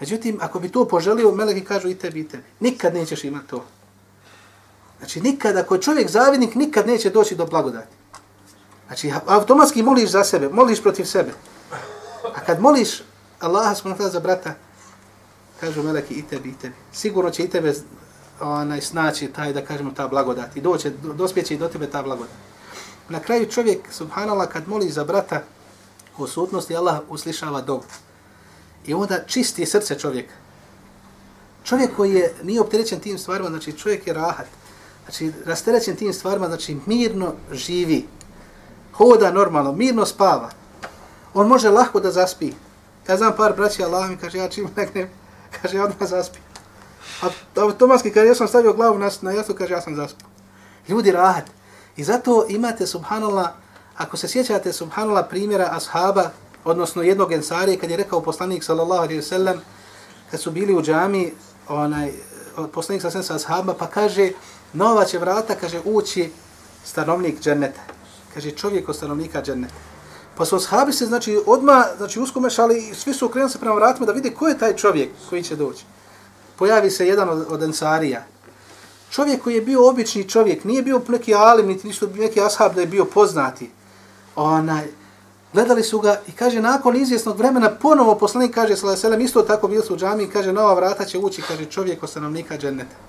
Međutim, ako bi to poželio, meleki kažu i tebi i tebi. Nikad nećeš imati to. Znači nikada, ako je čovjek zavidnik, nikad neće doći do blagodati. Znači automatski moliš za sebe, moliš protiv sebe. A kad moliš Allaha subhanahu za brata, kažu meleki i tebi, i tebi. Sigurno će i tebe onaj, snaći taj, da kažemo, ta blagodat. I doće, dospjeće i do tebe ta blagodat. Na kraju čovjek, subhanallah, kad moli za brata, u sutnosti Allah uslišava dobu. I onda čisti srce čovjeka. Čovjek koji je, nije opterećen tim stvarima, znači čovjek je rahat znači rasterećen tim stvarima, znači mirno živi, hoda normalno, mirno spava. On može lahko da zaspi. Ja znam par braća Allah mi kaže, ja čim legnem, kaže, ja odmah zaspi. A automatski, kad ja sam stavio glavu na, na jastu, kaže, ja sam zaspao. Ljudi rahat. I zato imate, subhanallah, ako se sjećate, subhanallah, primjera ashaba, odnosno jednog ensarije, kad je rekao poslanik, sallallahu alaihi sallam, kad su bili u džami, onaj, poslanik sa sa ashaba, pa kaže, nova će vrata, kaže, ući stanovnik dženneta. Kaže, čovjek od stanovnika dženneta. Pa su ashabi se, znači, odma znači, uskomešali i svi su okrenuli se prema vratima da vide ko je taj čovjek koji će doći. Pojavi se jedan od, od ensarija. Čovjek koji je bio obični čovjek, nije bio neki alim, niti ništa, neki ashab da je bio poznati. Onaj, gledali su ga i kaže, nakon izvjesnog vremena, ponovo poslanik kaže, sallam, isto tako bili su u džami kaže, nova vrata će ući, kaže, čovjek od stanovnika dženneta.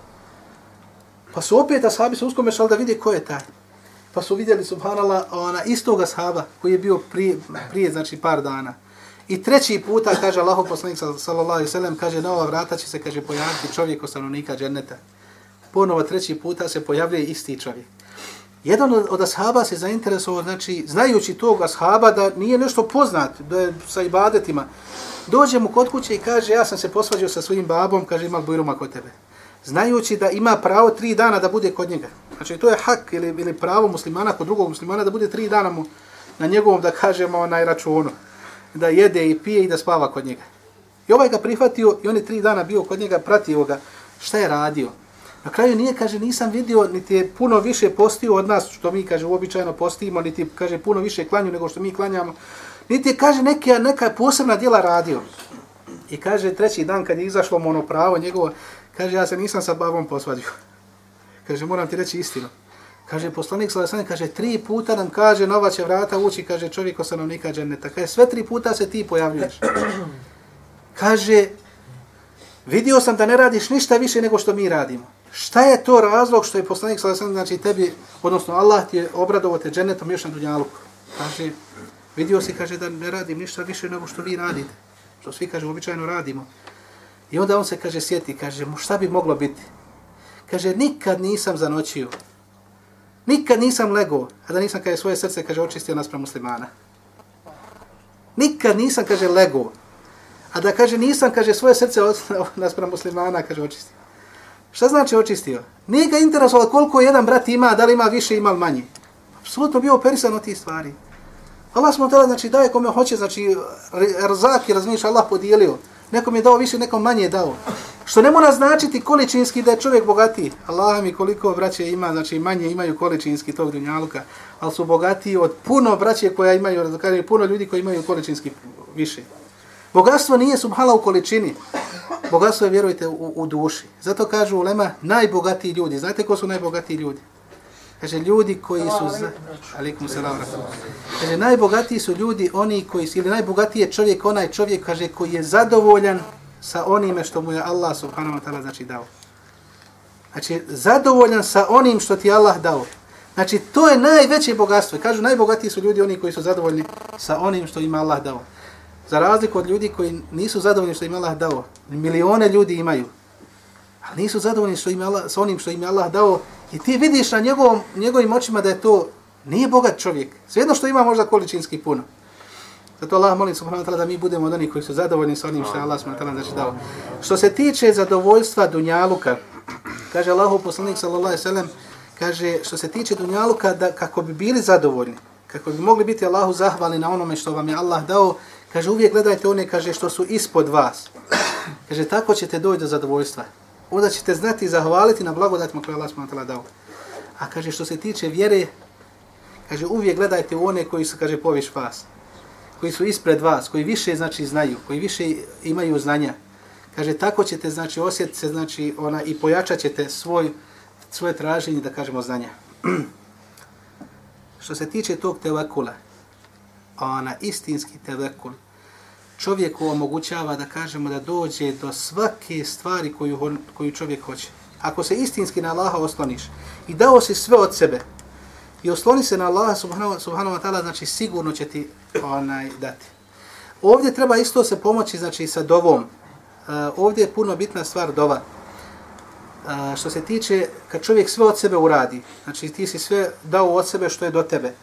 Pa su opet ashabi se uskome šal da vidi ko je taj. Pa su vidjeli, subhanallah, ona istoga ashaba koji je bio prije, prije znači par dana. I treći puta, kaže Allahu poslanik sallallahu alejhi ve sellem, kaže na ova vrata će se kaže pojaviti čovjek od stanovnika dženeta. Ponovo treći puta se pojavljuje isti čovjek. Jedan od ashaba se zainteresovao, znači, znajući tog ashaba da nije nešto poznat, da je sa ibadetima, dođe mu kod kuće i kaže, ja sam se posvađao sa svojim babom, kaže, ima bujruma kod tebe. Znajući da ima pravo tri dana da bude kod njega. Znači, to je hak ili, ili pravo muslimana kod drugog muslimana da bude tri dana mu na njegovom, da kažemo, na računu. Da jede i pije i da spava kod njega. I ovaj ga prihvatio i on je tri dana bio kod njega, pratio ga. Šta je radio? Na kraju nije, kaže, nisam vidio, niti je puno više postio od nas, što mi, kaže, uobičajeno postimo, niti, kaže, puno više klanju nego što mi klanjamo. Niti je, kaže, neka, neka posebna djela radio. I kaže, treći dan kad je izašlo mu ono pravo njegovo, kaže, ja se nisam sa babom posvadio. Kaže, moram ti reći istinu. Kaže, poslanik Salasani, kaže, tri puta nam kaže, nova će vrata ući, kaže, čovjek osanovnika dženeta. Kaže, sve tri puta se ti pojavljuješ. Kaže, vidio sam da ne radiš ništa više nego što mi radimo. Šta je to razlog što je poslanik Salasani, znači tebi, odnosno Allah ti je obradovo te dženetom još na dunjaluku. Kaže, vidio si, kaže, da ne radim ništa više nego što vi radite. Što svi, kaže, običajno radimo. I onda on se, kaže, sjeti, kaže, mu šta bi moglo biti? Kaže, nikad nisam zanoćio. Nikad nisam lego, a da nisam, kaže, svoje srce, kaže, očistio naspram muslimana. Nikad nisam, kaže, lego, a da, kaže, nisam, kaže, svoje srce od, naspram muslimana, kaže, očistio. Šta znači očistio? Nije ga interesovalo koliko jedan brat ima, da li ima više, ima manje. Apsolutno bio operisan od tih stvari. Allah smo tada, znači, daje kome hoće, znači, rzak je, razmišlja, Allah podijelio. Nekom je dao više, nekom manje je dao. Što ne mora značiti količinski da je čovjek bogatiji. Allah mi koliko braće ima, znači manje imaju količinski tog dunjaluka, ali su bogatiji od puno braće koja imaju, znači puno ljudi koji imaju količinski više. Bogatstvo nije subhala u količini. Bogatstvo je, vjerujte, u, u duši. Zato kažu ulema, najbogatiji ljudi. Znate ko su najbogatiji ljudi? Kaže, ljudi koji su... Za... Alikum salam. Kaže, najbogatiji su ljudi oni koji su... Ili najbogatiji je čovjek, onaj čovjek, kaže, koji je zadovoljan sa onime što mu je Allah subhanahu wa ta'ala znači dao. Znači, zadovoljan sa onim što ti Allah dao. Znači, to je najveće bogatstvo. Kažu, najbogatiji su ljudi oni koji su zadovoljni sa onim što ima Allah dao. Za razliku od ljudi koji nisu zadovoljni što im Allah dao. Milione ljudi imaju. Ali nisu zadovoljni što im Allah, sa onim što im je Allah dao. I ti vidiš na njegovom, njegovim očima da je to nije bogat čovjek. Svejedno što ima možda količinski puno. Zato Allah molim subhanahu wa ta'ala da mi budemo od onih koji su zadovoljni sa onim što je Allah subhanahu wa ta'ala znači dao. Što se tiče zadovoljstva Dunjaluka, kaže Allahu poslanik sallallahu alaihi sallam, kaže što se tiče Dunjaluka, da kako bi bili zadovoljni, kako bi mogli biti Allahu zahvalni na onome što vam je Allah dao, kaže uvijek gledajte one kaže što su ispod vas. Kaže tako ćete doći do zadovoljstva. Onda ćete znati zahvaliti na blagodatima koje Allah subhanahu ta'ala dao. A kaže što se tiče vjere, kaže uvijek gledajte u one koji su kaže poviš vas koji su ispred vas, koji više znači znaju, koji više imaju znanja. Kaže tako ćete znači osjetiti se znači ona i pojačat ćete svoj svoje traženje da kažemo znanja. Što se tiče tog tevakula, ona istinski tevakul, čovjeku omogućava da kažemo da dođe do svake stvari koju, koju čovjek hoće. Ako se istinski na Allaha osloniš i dao si sve od sebe, i osloni se na Allaha subhanahu, subhanahu wa ta'ala, znači sigurno će ti onaj dati. Ovdje treba isto se pomoći znači sa dovom. Uh, ovdje je puno bitna stvar dova. Uh, što se tiče, kad čovjek sve od sebe uradi, znači ti si sve dao od sebe što je do tebe,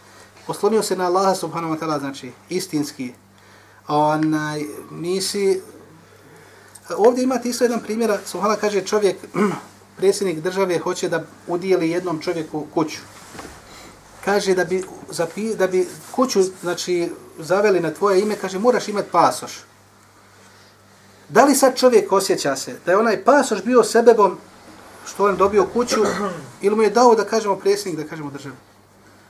oslonio se na Allaha subhanahu wa ta'ala, znači istinski, onaj, nisi... Ovdje imate isto jedan primjer, subhanahu kaže čovjek, predsjednik države hoće da udijeli jednom čovjeku kuću kaže da bi, zapi, da bi kuću znači, zaveli na tvoje ime, kaže moraš imati pasoš. Da li sad čovjek osjeća se da je onaj pasoš bio sebebom što on dobio kuću ili mu je dao da kažemo predsjednik, da kažemo državu?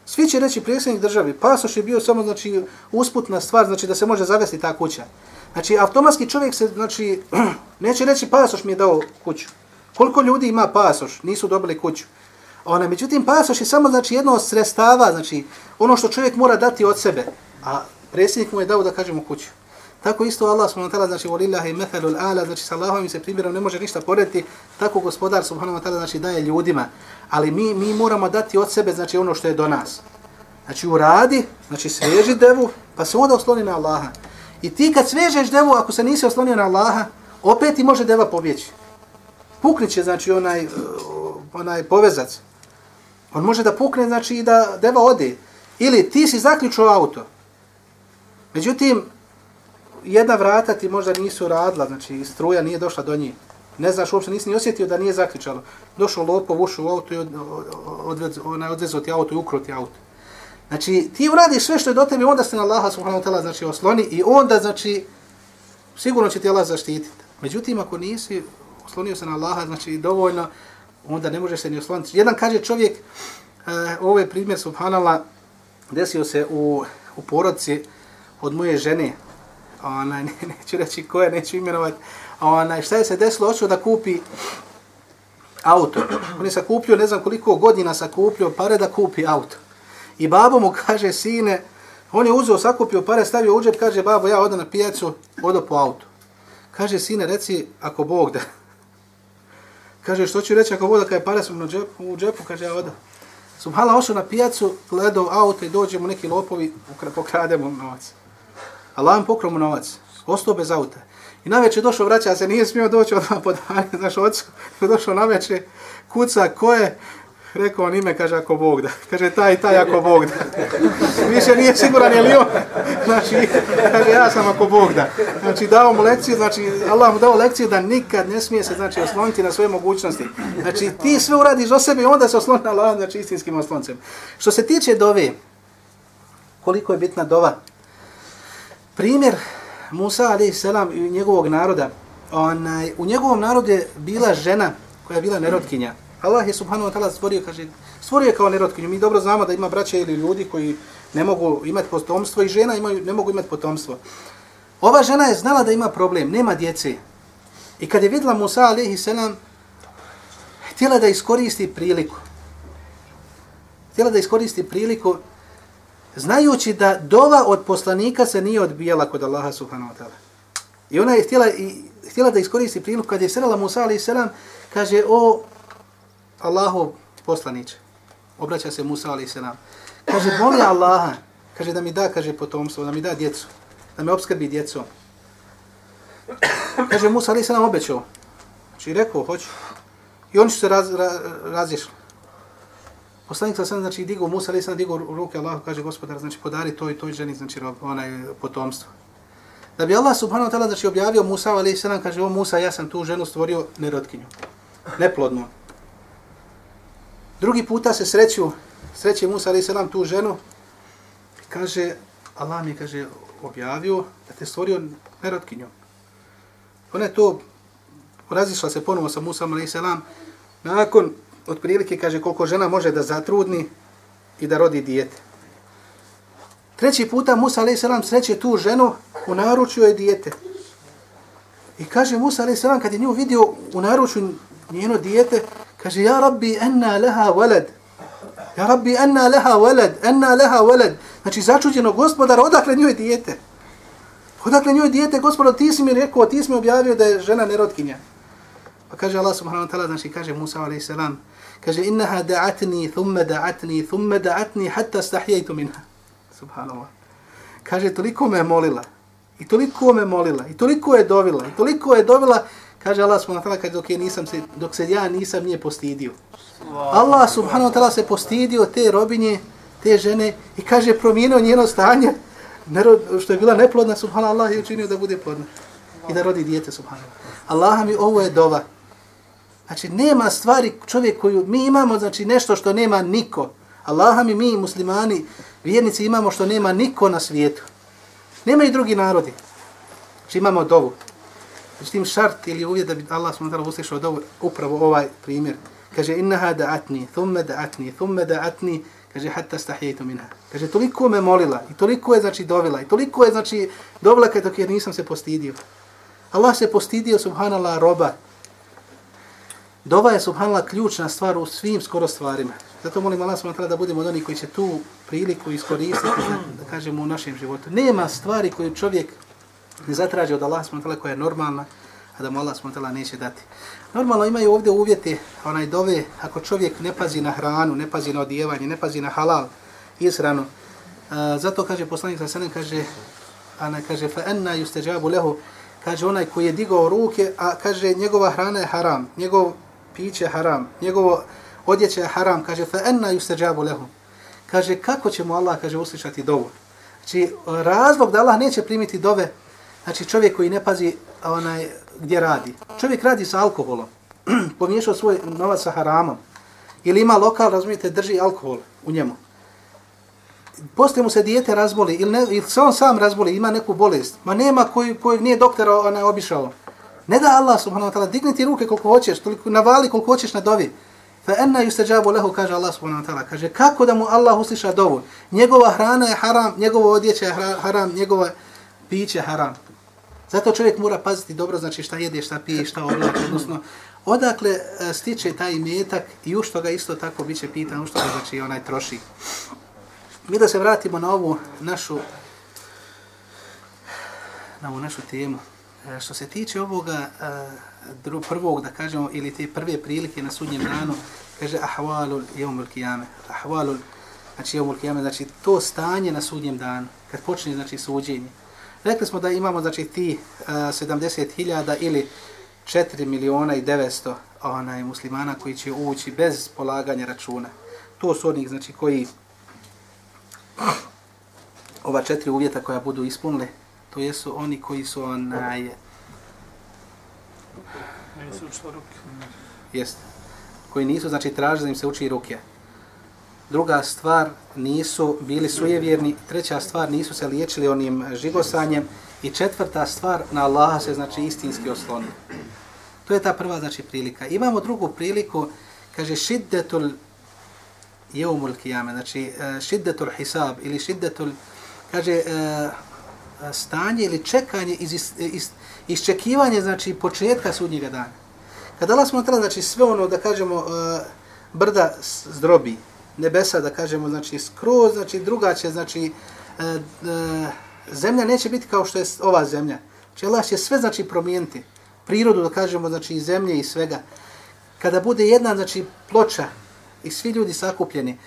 Svi će reći predsjednik državi, pasoš je bio samo znači, usputna stvar, znači da se može zavesti ta kuća. Znači, automatski čovjek se, znači, neće reći pasoš mi je dao kuću. Koliko ljudi ima pasoš, nisu dobili kuću. Ona, međutim, pasoš je samo znači, jedno od sredstava, znači ono što čovjek mora dati od sebe, a predsjednik mu je dao da kažemo kuću. Tako isto Allah subhanahu wa ta'ala, znači volillahi methalul ala, znači sa Allahom se primjerom ne može ništa porediti, tako gospodar subhanahu wa ta'ala znači daje ljudima, ali mi, mi moramo dati od sebe znači ono što je do nas. Znači uradi, znači sveži devu, pa se onda osloni na Allaha. I ti kad svežeš devu, ako se nisi oslonio na Allaha, opet ti može deva pobjeći. Puknit će, znači, onaj, eh, onaj povezac. On može da pukne, znači, i da deva ode. Ili ti si zaključio auto. Međutim, jedna vrata ti možda nisu radila, znači, struja nije došla do njih. Ne znaš, uopšte nisi ni osjetio da nije zaključalo. Došao lopov, ušao u auto i od, odvez, onaj, odvezao ti auto i ukro ti auto. Znači, ti uradiš sve što je do tebe, onda se na Allaha subhanahu wa ta'ala znači, osloni i onda, znači, sigurno će ti Allah zaštititi. Međutim, ako nisi oslonio se na Allaha, znači, dovoljno, onda ne možeš se ni osloniti. Jedan kaže čovjek, e, ovo je primjer subhanallah, desio se u, u porodci od moje žene, ona, ne, neću reći koje, neću imenovati, ona, šta je se desilo, hoću da kupi auto. On je sakupio, ne znam koliko godina sakupio pare da kupi auto. I babo mu kaže, sine, on je uzeo, sakupio pare, stavio u džep, kaže, babo, ja odam na pijacu, odo po auto. Kaže, sine, reci, ako Bog da. Kaže, što ću reći ako Bog da, kada je pare sam džep, u džepu, kaže, ja odam. Subhala ošao na pijacu, gledao auto i dođe mu neki lopovi, pokrademo novac. Allah im pokrao mu novac. Ostao bez auta. I na večer došao, vraća se, nije smio doći odmah po dani, znaš, ocu, došao na večer, kuca, ko je? Rekao on ime, kaže, ako Bog da. Kaže, taj i taj, ako Bog da. Više nije siguran, je li on? Znači, kaže, ja sam ako Bog da. Znači, dao mu lekciju, znači, Allah mu dao lekciju da nikad ne smije se, znači, osloniti na svoje mogućnosti. Znači, ti sve uradiš o sebi, onda se osloni na Allah, znači, istinskim osloncem. Što se tiče dove, koliko je bitna dova? Primjer Musa, a.s. i njegovog naroda, onaj, u njegovom narodu je bila žena koja je bila nerotkinja. Allah je subhanahu wa ta'ala stvorio, kaže, stvorio je kao nerotkinju. Mi dobro znamo da ima braća ili ljudi koji ne mogu imati potomstvo i žena imaju, ne mogu imati potomstvo. Ova žena je znala da ima problem, nema djece. I kad je vidjela Musa alaihi selam, htjela da iskoristi priliku. Htjela da iskoristi priliku, znajući da dova od poslanika se nije odbijala kod Allaha subhanahu wa ta'ala. I ona je htjela, i, htjela da iskoristi priliku, kad je srela Musa alaih selam, kaže, o Allahu poslaniće, obraća se Musa alaih selam, kaže, moli Allaha, kaže da mi da, kaže potomstvo, da mi da djecu, da me obskrbi djecom. Kaže Musa alaih selam obećao, znači rekao, hoću. I oni su se raz, ra, razješli. Poslanik sa znači digo Musa ali sam digao ruke Allahu, kaže gospodar, znači podari toj toj ženi, znači onaj potomstvo. Da bi Allah subhanahu wa ta'ala znači objavio Musa alaih sam kaže, o Musa, ja sam tu ženu stvorio nerotkinju, neplodnu. Drugi puta se sreću, sreće Musa alaih sam tu ženu, kaže, Allah mi kaže, objavio da te stvorio nerotkinjom. Ona je to, razišla se ponovo sa Musa alaih sam nakon, otprilike, kaže, koliko žena može da zatrudni i da rodi dijete. Treći puta Musa a.s. selam sreće tu ženu, u naručju je dijete. I kaže Musa a.s. selam, kad je nju vidio u naručju njeno dijete, kaže ja rabbi enna leha walad ja rabbi enna leha walad enna leha walad znači začuđeno gospodar odakle njoj dijete odakle njoj dijete gospodar ti si mi rekao ti si mi objavio da je žena nerotkinja pa kaže Allah subhanahu wa ta'ala znači kaže Musa a.s kaže innaha da'atni thumma da'atni thumma da'atni hatta stahjejtu minha. Subhanallah. Kaže toliko me molila i toliko me molila i toliko je dovila i toliko je dovila. Kaže Allah subhanahu wa ta'ala dok, nisam se, dok se ja nisam nije postidio. Allah subhanahu wa ta'ala se postidio te robinje, te žene i kaže promijenio njeno stanje što je bila neplodna, subhanahu Allah je učinio da bude plodna i da rodi dijete, subhanahu Allah mi ovo je dova. Znači, nema stvari čovjek koju mi imamo, znači nešto što nema niko. Allaha mi, mi muslimani, vjernici imamo što nema niko na svijetu. Nema i drugi narodi. Znači, imamo dovu. Znači, Međutim, šart ili uvjet da bi Allah s.w.t. uslišao dovu, upravo ovaj primjer. Kaže, innaha da'atni, thumme da'atni, thumme da'atni, kaže, hatta stahijetu minha. Kaže, toliko me molila i toliko je, znači, dovila i toliko je, znači, dovila kada dok je nisam se postidio. Allah se postidio, subhanallah, roba. Dova je, subhanallah, ključna stvar u svim skoro stvarima. Zato molim Allah s.w.t. da budemo od onih koji će tu priliku iskoristiti, da, kažemo, u našem životu. Nema stvari koju čovjek ne zatraži od Allah s.w.t. koja je normalna, a da mu Allah s.w.t. neće dati. Normalno imaju ovdje uvjete, onaj dove, ako čovjek ne pazi na hranu, ne pazi na odjevanje, ne pazi na halal, izranu, uh, zato kaže poslanik sa sanem, kaže, ana kaže fa enna yustajabu lahu kaže onaj koji je digao ruke a kaže njegova hrana je haram njegov piće je haram njegovo odjeće je haram kaže fa enna yustajabu lahu kaže kako će mu Allah kaže uslišati dovu? Znači razlog da Allah neće primiti dove znači čovjek koji ne pazi onaj gdje radi. Čovjek radi sa alkoholom pomiješao svoj novac sa haramom. Ili ima lokal razumijete drži alkohol u njemu. Poslije mu se dijete razboli ili, ne, ili se on sam razboli, ima neku bolest, ma nema koji, koji nije doktor onaj obišao. Ne da Allah subhanahu wa ta'ala, digni ti ruke koliko hoćeš, toliko navali koliko hoćeš na dovi. Fa enna yustajabu lahu kaže Allah subhanahu wa ta'ala. Kaže kako da mu Allah usliša dovu? Njegova hrana je haram, njegovo odjeće je haram, njegovo piće je haram. Zato čovjek mora paziti dobro, znači šta jede, šta pije, šta oblači, odnosno odakle e, stiče taj metak i u što ga isto tako biće pitan, u što ga znači onaj troši. Mi da se vratimo na ovu našu na ovu našu temu. E, što se tiče ovoga e, dru, prvog, da kažemo, ili te prve prilike na sudnjem danu, kaže ahvalul jeumul kijame. Ahvalul, znači jeumul kijame, znači to stanje na sudnjem danu, kad počne, znači, suđenje. Rekli smo da imamo, znači, ti e, uh, 70.000 ili 4 miliona i 900 onaj, muslimana koji će ući bez polaganja računa. To su onih, znači, koji ova četiri uvjeta koja budu ispunili, to jesu oni koji su onaj... Nisu učili ruke. Jest. Koji nisu, znači traži da im se uči ruke. Druga stvar, nisu bili sujevjerni. Treća stvar, nisu se liječili onim žigosanjem. I četvrta stvar, na Allaha se znači istinski osloni. To je ta prva znači prilika. Imamo drugu priliku, kaže šiddetul jeumul kijame, znači e, šiddetul hisab ili šiddetul, kaže, e, stanje ili čekanje iz, iz, iz, iščekivanje, znači početka sudnjega dana. Kada Allah smo tada, znači sve ono, da kažemo, brda zdrobi, nebesa, da kažemo, znači skroz, znači drugače, znači zemlja neće biti kao što je ova zemlja. Znači Allah će sve, znači, promijeniti prirodu, da kažemo, znači i zemlje i svega. Kada bude jedna, znači, ploča, i svi ljudi sakupljeni,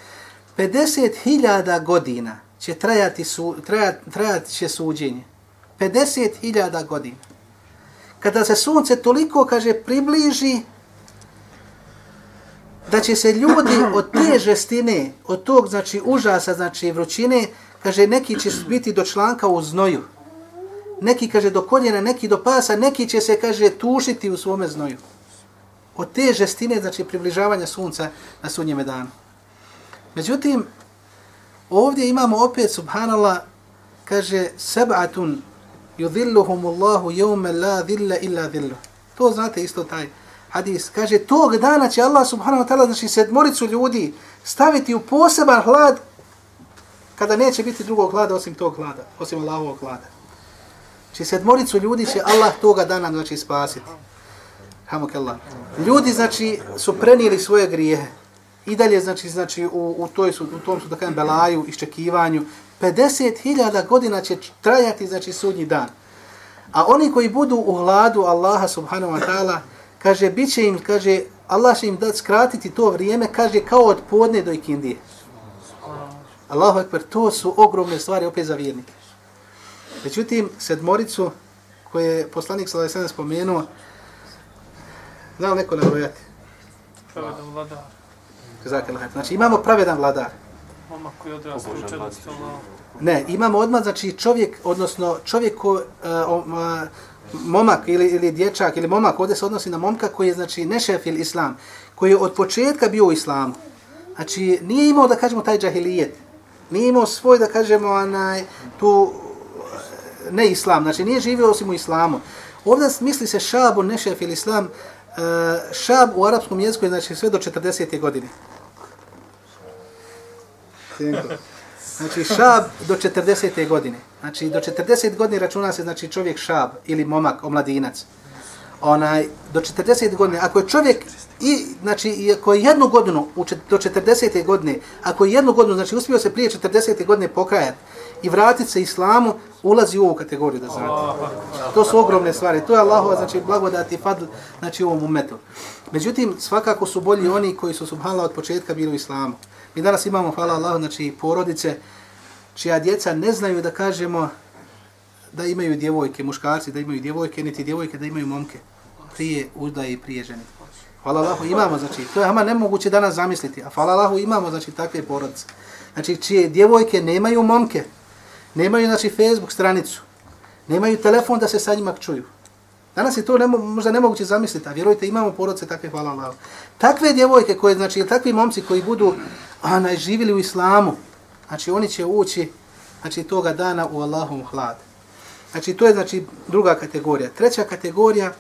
50.000 godina će trajati, su, trajat, trajat će suđenje. 50.000 godina. Kada se sunce toliko, kaže, približi, da će se ljudi od te žestine, od tog, znači, užasa, znači, vrućine, kaže, neki će biti do članka u znoju. Neki, kaže, do koljena, neki do pasa, neki će se, kaže, tušiti u svome znoju od te žestine, znači približavanja sunca na sunnjeme danu. Međutim, ovdje imamo opet, subhanallah, kaže, seb'atun yudhilluhumullahu jevme la dhilla illa dhillu. To znate isto taj hadis. Kaže, tog dana će Allah subhanahu wa ta'ala, znači sedmoricu ljudi, staviti u poseban hlad, kada neće biti drugog hlada osim tog hlada, osim Allahovog hlada. Znači sedmoricu ljudi će Allah toga dana, znači, spasiti. Hamukallah. Ljudi znači su prenijeli svoje grijehe. I dalje znači znači u, u toj su u tom su da kažem belaju iščekivanju 50.000 godina će trajati znači sudnji dan. A oni koji budu u hladu Allaha subhanahu wa ta'ala kaže biće im kaže Allah će im dati skratiti to vrijeme kaže kao od podne do ikindije. Allahu ekber, to su ogromne stvari opet za vjernike. Međutim, sedmoricu koje je poslanik sallallahu alejhi ve spomenuo, znao neko nabrojati? Pravedan vladar. Znači imamo pravedan vladar. Momak koji odrasta u četvrstu Ne, imamo odmah, znači čovjek, odnosno čovjek ko, uh, uh, momak ili, ili dječak ili momak, ovdje se odnosi na momka koji je, znači, nešef ili islam, koji je od početka bio u islamu. Znači, nije imao, da kažemo, taj džahilijet. Nije imao svoj, da kažemo, anaj, tu, ne islam, znači nije živio osim u islamu. Ovdje misli se šabu, nešef ili islam, uh, šab u arapskom jeziku je znači sve do 40. godine. Znači šab do 40. godine. Znači do 40 godine računa se znači čovjek šab ili momak, omladinac. Onaj, do 40 godine, ako je čovjek i, znači, ako je jednu godinu u, do 40. godine, ako je jednu godinu, znači uspio se prije 40. godine pokajati i vratiti se islamu, ulazi u ovu kategoriju da znate. To su ogromne stvari. To je Allahova, znači, blagodati fadl, znači, u ovom umetu. Međutim, svakako su bolji oni koji su, subhanallah, od početka bili u islamu. Mi danas imamo, hvala Allahu, znači, porodice čija djeca ne znaju da kažemo da imaju djevojke, muškarci da imaju djevojke, niti djevojke da imaju momke. Prije uzdaje i prije ženi. Hvala Allahu, imamo, znači, to je ama nemoguće danas zamisliti, a hvala Allahu, imamo, znači, takve porodice. Znači, čije djevojke nemaju momke, nemaju, znači, Facebook stranicu, nemaju telefon da se sa njima čuju. Danas je to nemo, možda nemoguće zamisliti, a vjerujte, imamo porodice takve, hvala Allahu. Takve djevojke koje, znači, takvi momci koji budu a, najživili u islamu, znači, oni će ući, znači, toga dana u Allahom hlad. Znači, to je, znači, druga kategorija. Treća kategorija,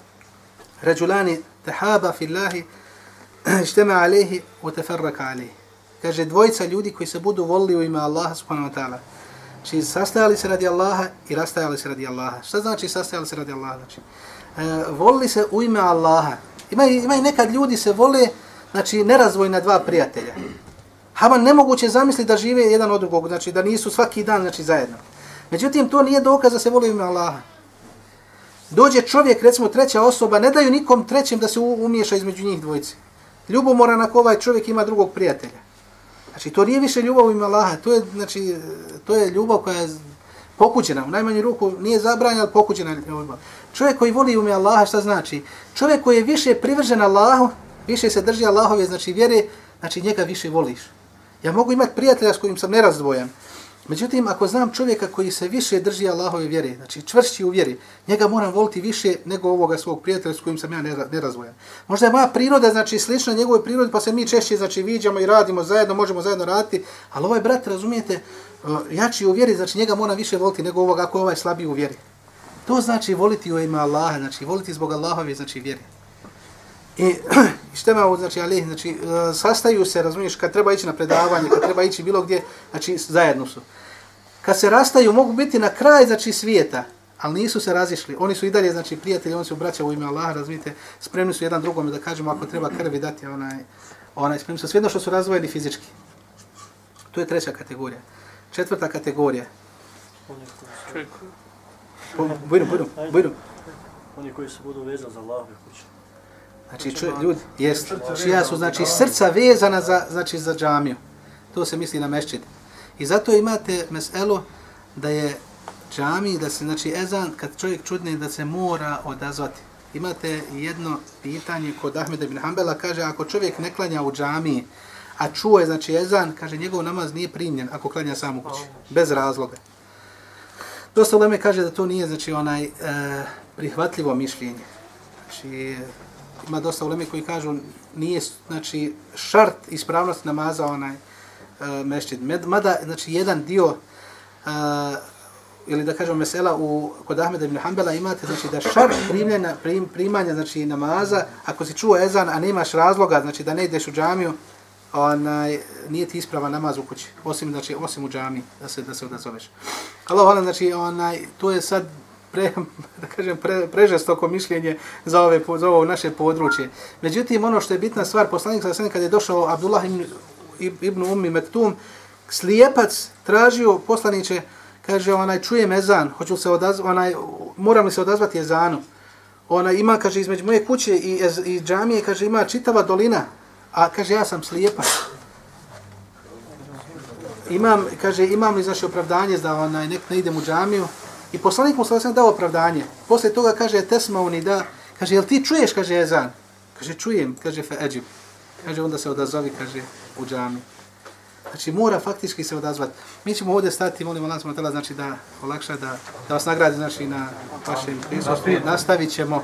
ređulani tahaba fillahi, ištema alehi, u teferraka alehi. Kaže, dvojica ljudi koji se budu volili u ime Allaha, subhanahu wa ta'ala. Znači, sastajali se radi Allaha i rastajali se radi Allaha. Šta znači sastajali se radi Allaha? Znači, e, volili se u ime Allaha. Ima, ima i nekad ljudi se vole, znači, nerazvojna dva prijatelja. Hama nemoguće zamisliti da žive jedan od drugog, znači da nisu svaki dan znači, zajedno. Međutim, to nije dokaz da se voli ime Allaha. Dođe čovjek, recimo treća osoba, ne daju nikom trećem da se umiješa između njih dvojice. Ljubomoran ako ovaj čovjek ima drugog prijatelja. Znači, to nije više ljubav u ime Allaha, to je, znači, to je ljubav koja je pokuđena. U najmanju ruku nije zabranjena, ali pokuđena ljubav. Čovjek koji voli ime Allaha, šta znači? Čovjek koji je više privržen Allahu, više se drži Allahove, znači vjere, znači njega više voliš. Ja mogu imati prijatelja s kojim sam nerazdvojan, Međutim, ako znam čovjeka koji se više drži Allahove vjere, znači čvršći u vjeri, njega moram voliti više nego ovoga svog prijatelja s kojim sam ja nerazvojan. Možda je moja priroda, znači slična njegovoj prirodi, pa se mi češće znači, viđamo i radimo zajedno, možemo zajedno raditi, ali ovaj brat, razumijete, uh, jači u vjeri, znači njega moram više voliti nego ovoga ako je ovaj slabiji u vjeri. To znači voliti u ime Allaha, znači voliti zbog Allahove, znači vjeri. I što ima znači, ali, znači, uh, sastaju se, razumiješ, kad treba ići na predavanje, kad treba ići bilo gdje, znači, zajedno su kad se rastaju, mogu biti na kraj znači, svijeta, ali nisu se razišli. Oni su i dalje, znači, prijatelji, oni su braća u ime Allaha, razumite, spremni su jedan drugom da kažemo ako treba krvi dati, onaj, onaj spremni su sve što su razvojeni fizički. To je treća kategorija. Četvrta kategorija. Bujno, bujno, bujno. Oni koji se budu vezani za Allahove kuće. Znači, ču, ljudi, jest, znači, čija su, znači, srca vezana za, znači, za džamiju. To se misli na mešćid. I zato imate meselo da je džami, da se, znači, ezan, kad čovjek čudne, da se mora odazvati. Imate jedno pitanje kod Ahmeda ibn Hanbala, kaže, ako čovjek ne klanja u džami, a čuje, znači, ezan, kaže, njegov namaz nije primljen ako klanja sam u kući, bez razloga. Dosta Leme kaže da to nije, znači, onaj, e, prihvatljivo mišljenje. Znači, ima dosta uleme koji kažu, nije, znači, šart ispravnost namaza, onaj, uh, mešćid. Mada, znači, jedan dio, uh, ili da kažemo mesela, u, kod Ahmeda ibn Hanbala imate, znači, da šart primljena, prim, primanja, znači, namaza, ako si čuo ezan, a nemaš razloga, znači, da ne ideš u džamiju, onaj, nije ti isprava namaz u kući, osim, znači, osim u džamiji da se, da se odazoveš. Allah, hvala, znači, onaj, to je sad, pre, da kažem, pre, prežestoko mišljenje za, ove, za ovo naše područje. Međutim, ono što je bitna stvar, poslanik sa kad je došao Abdullah ibn Ibn Ummi Mektum, slijepac tražio poslaniće, kaže, onaj, čuje mezan, hoću se odazvati, onaj, moram li se odazvati ezanu? Ona ima, kaže, između moje kuće i, i džamije, kaže, ima čitava dolina, a kaže, ja sam slijepac. Imam, kaže, imam li znači opravdanje da onaj, nek ne idem u džamiju? I poslanik mu sam dao opravdanje. Posle toga kaže, tesma oni da, kaže, jel ti čuješ, kaže, ezan? Kaže, čujem, kaže, fe eđib. Kaže, onda se odazovi, kaže, u džami. Znači, mora faktički se odazvati. Mi ćemo ovdje stati, molim Allah, smo tela, znači, da olakša, da, da vas nagradi, znači, na vašem prisustvu. Nastavit ćemo.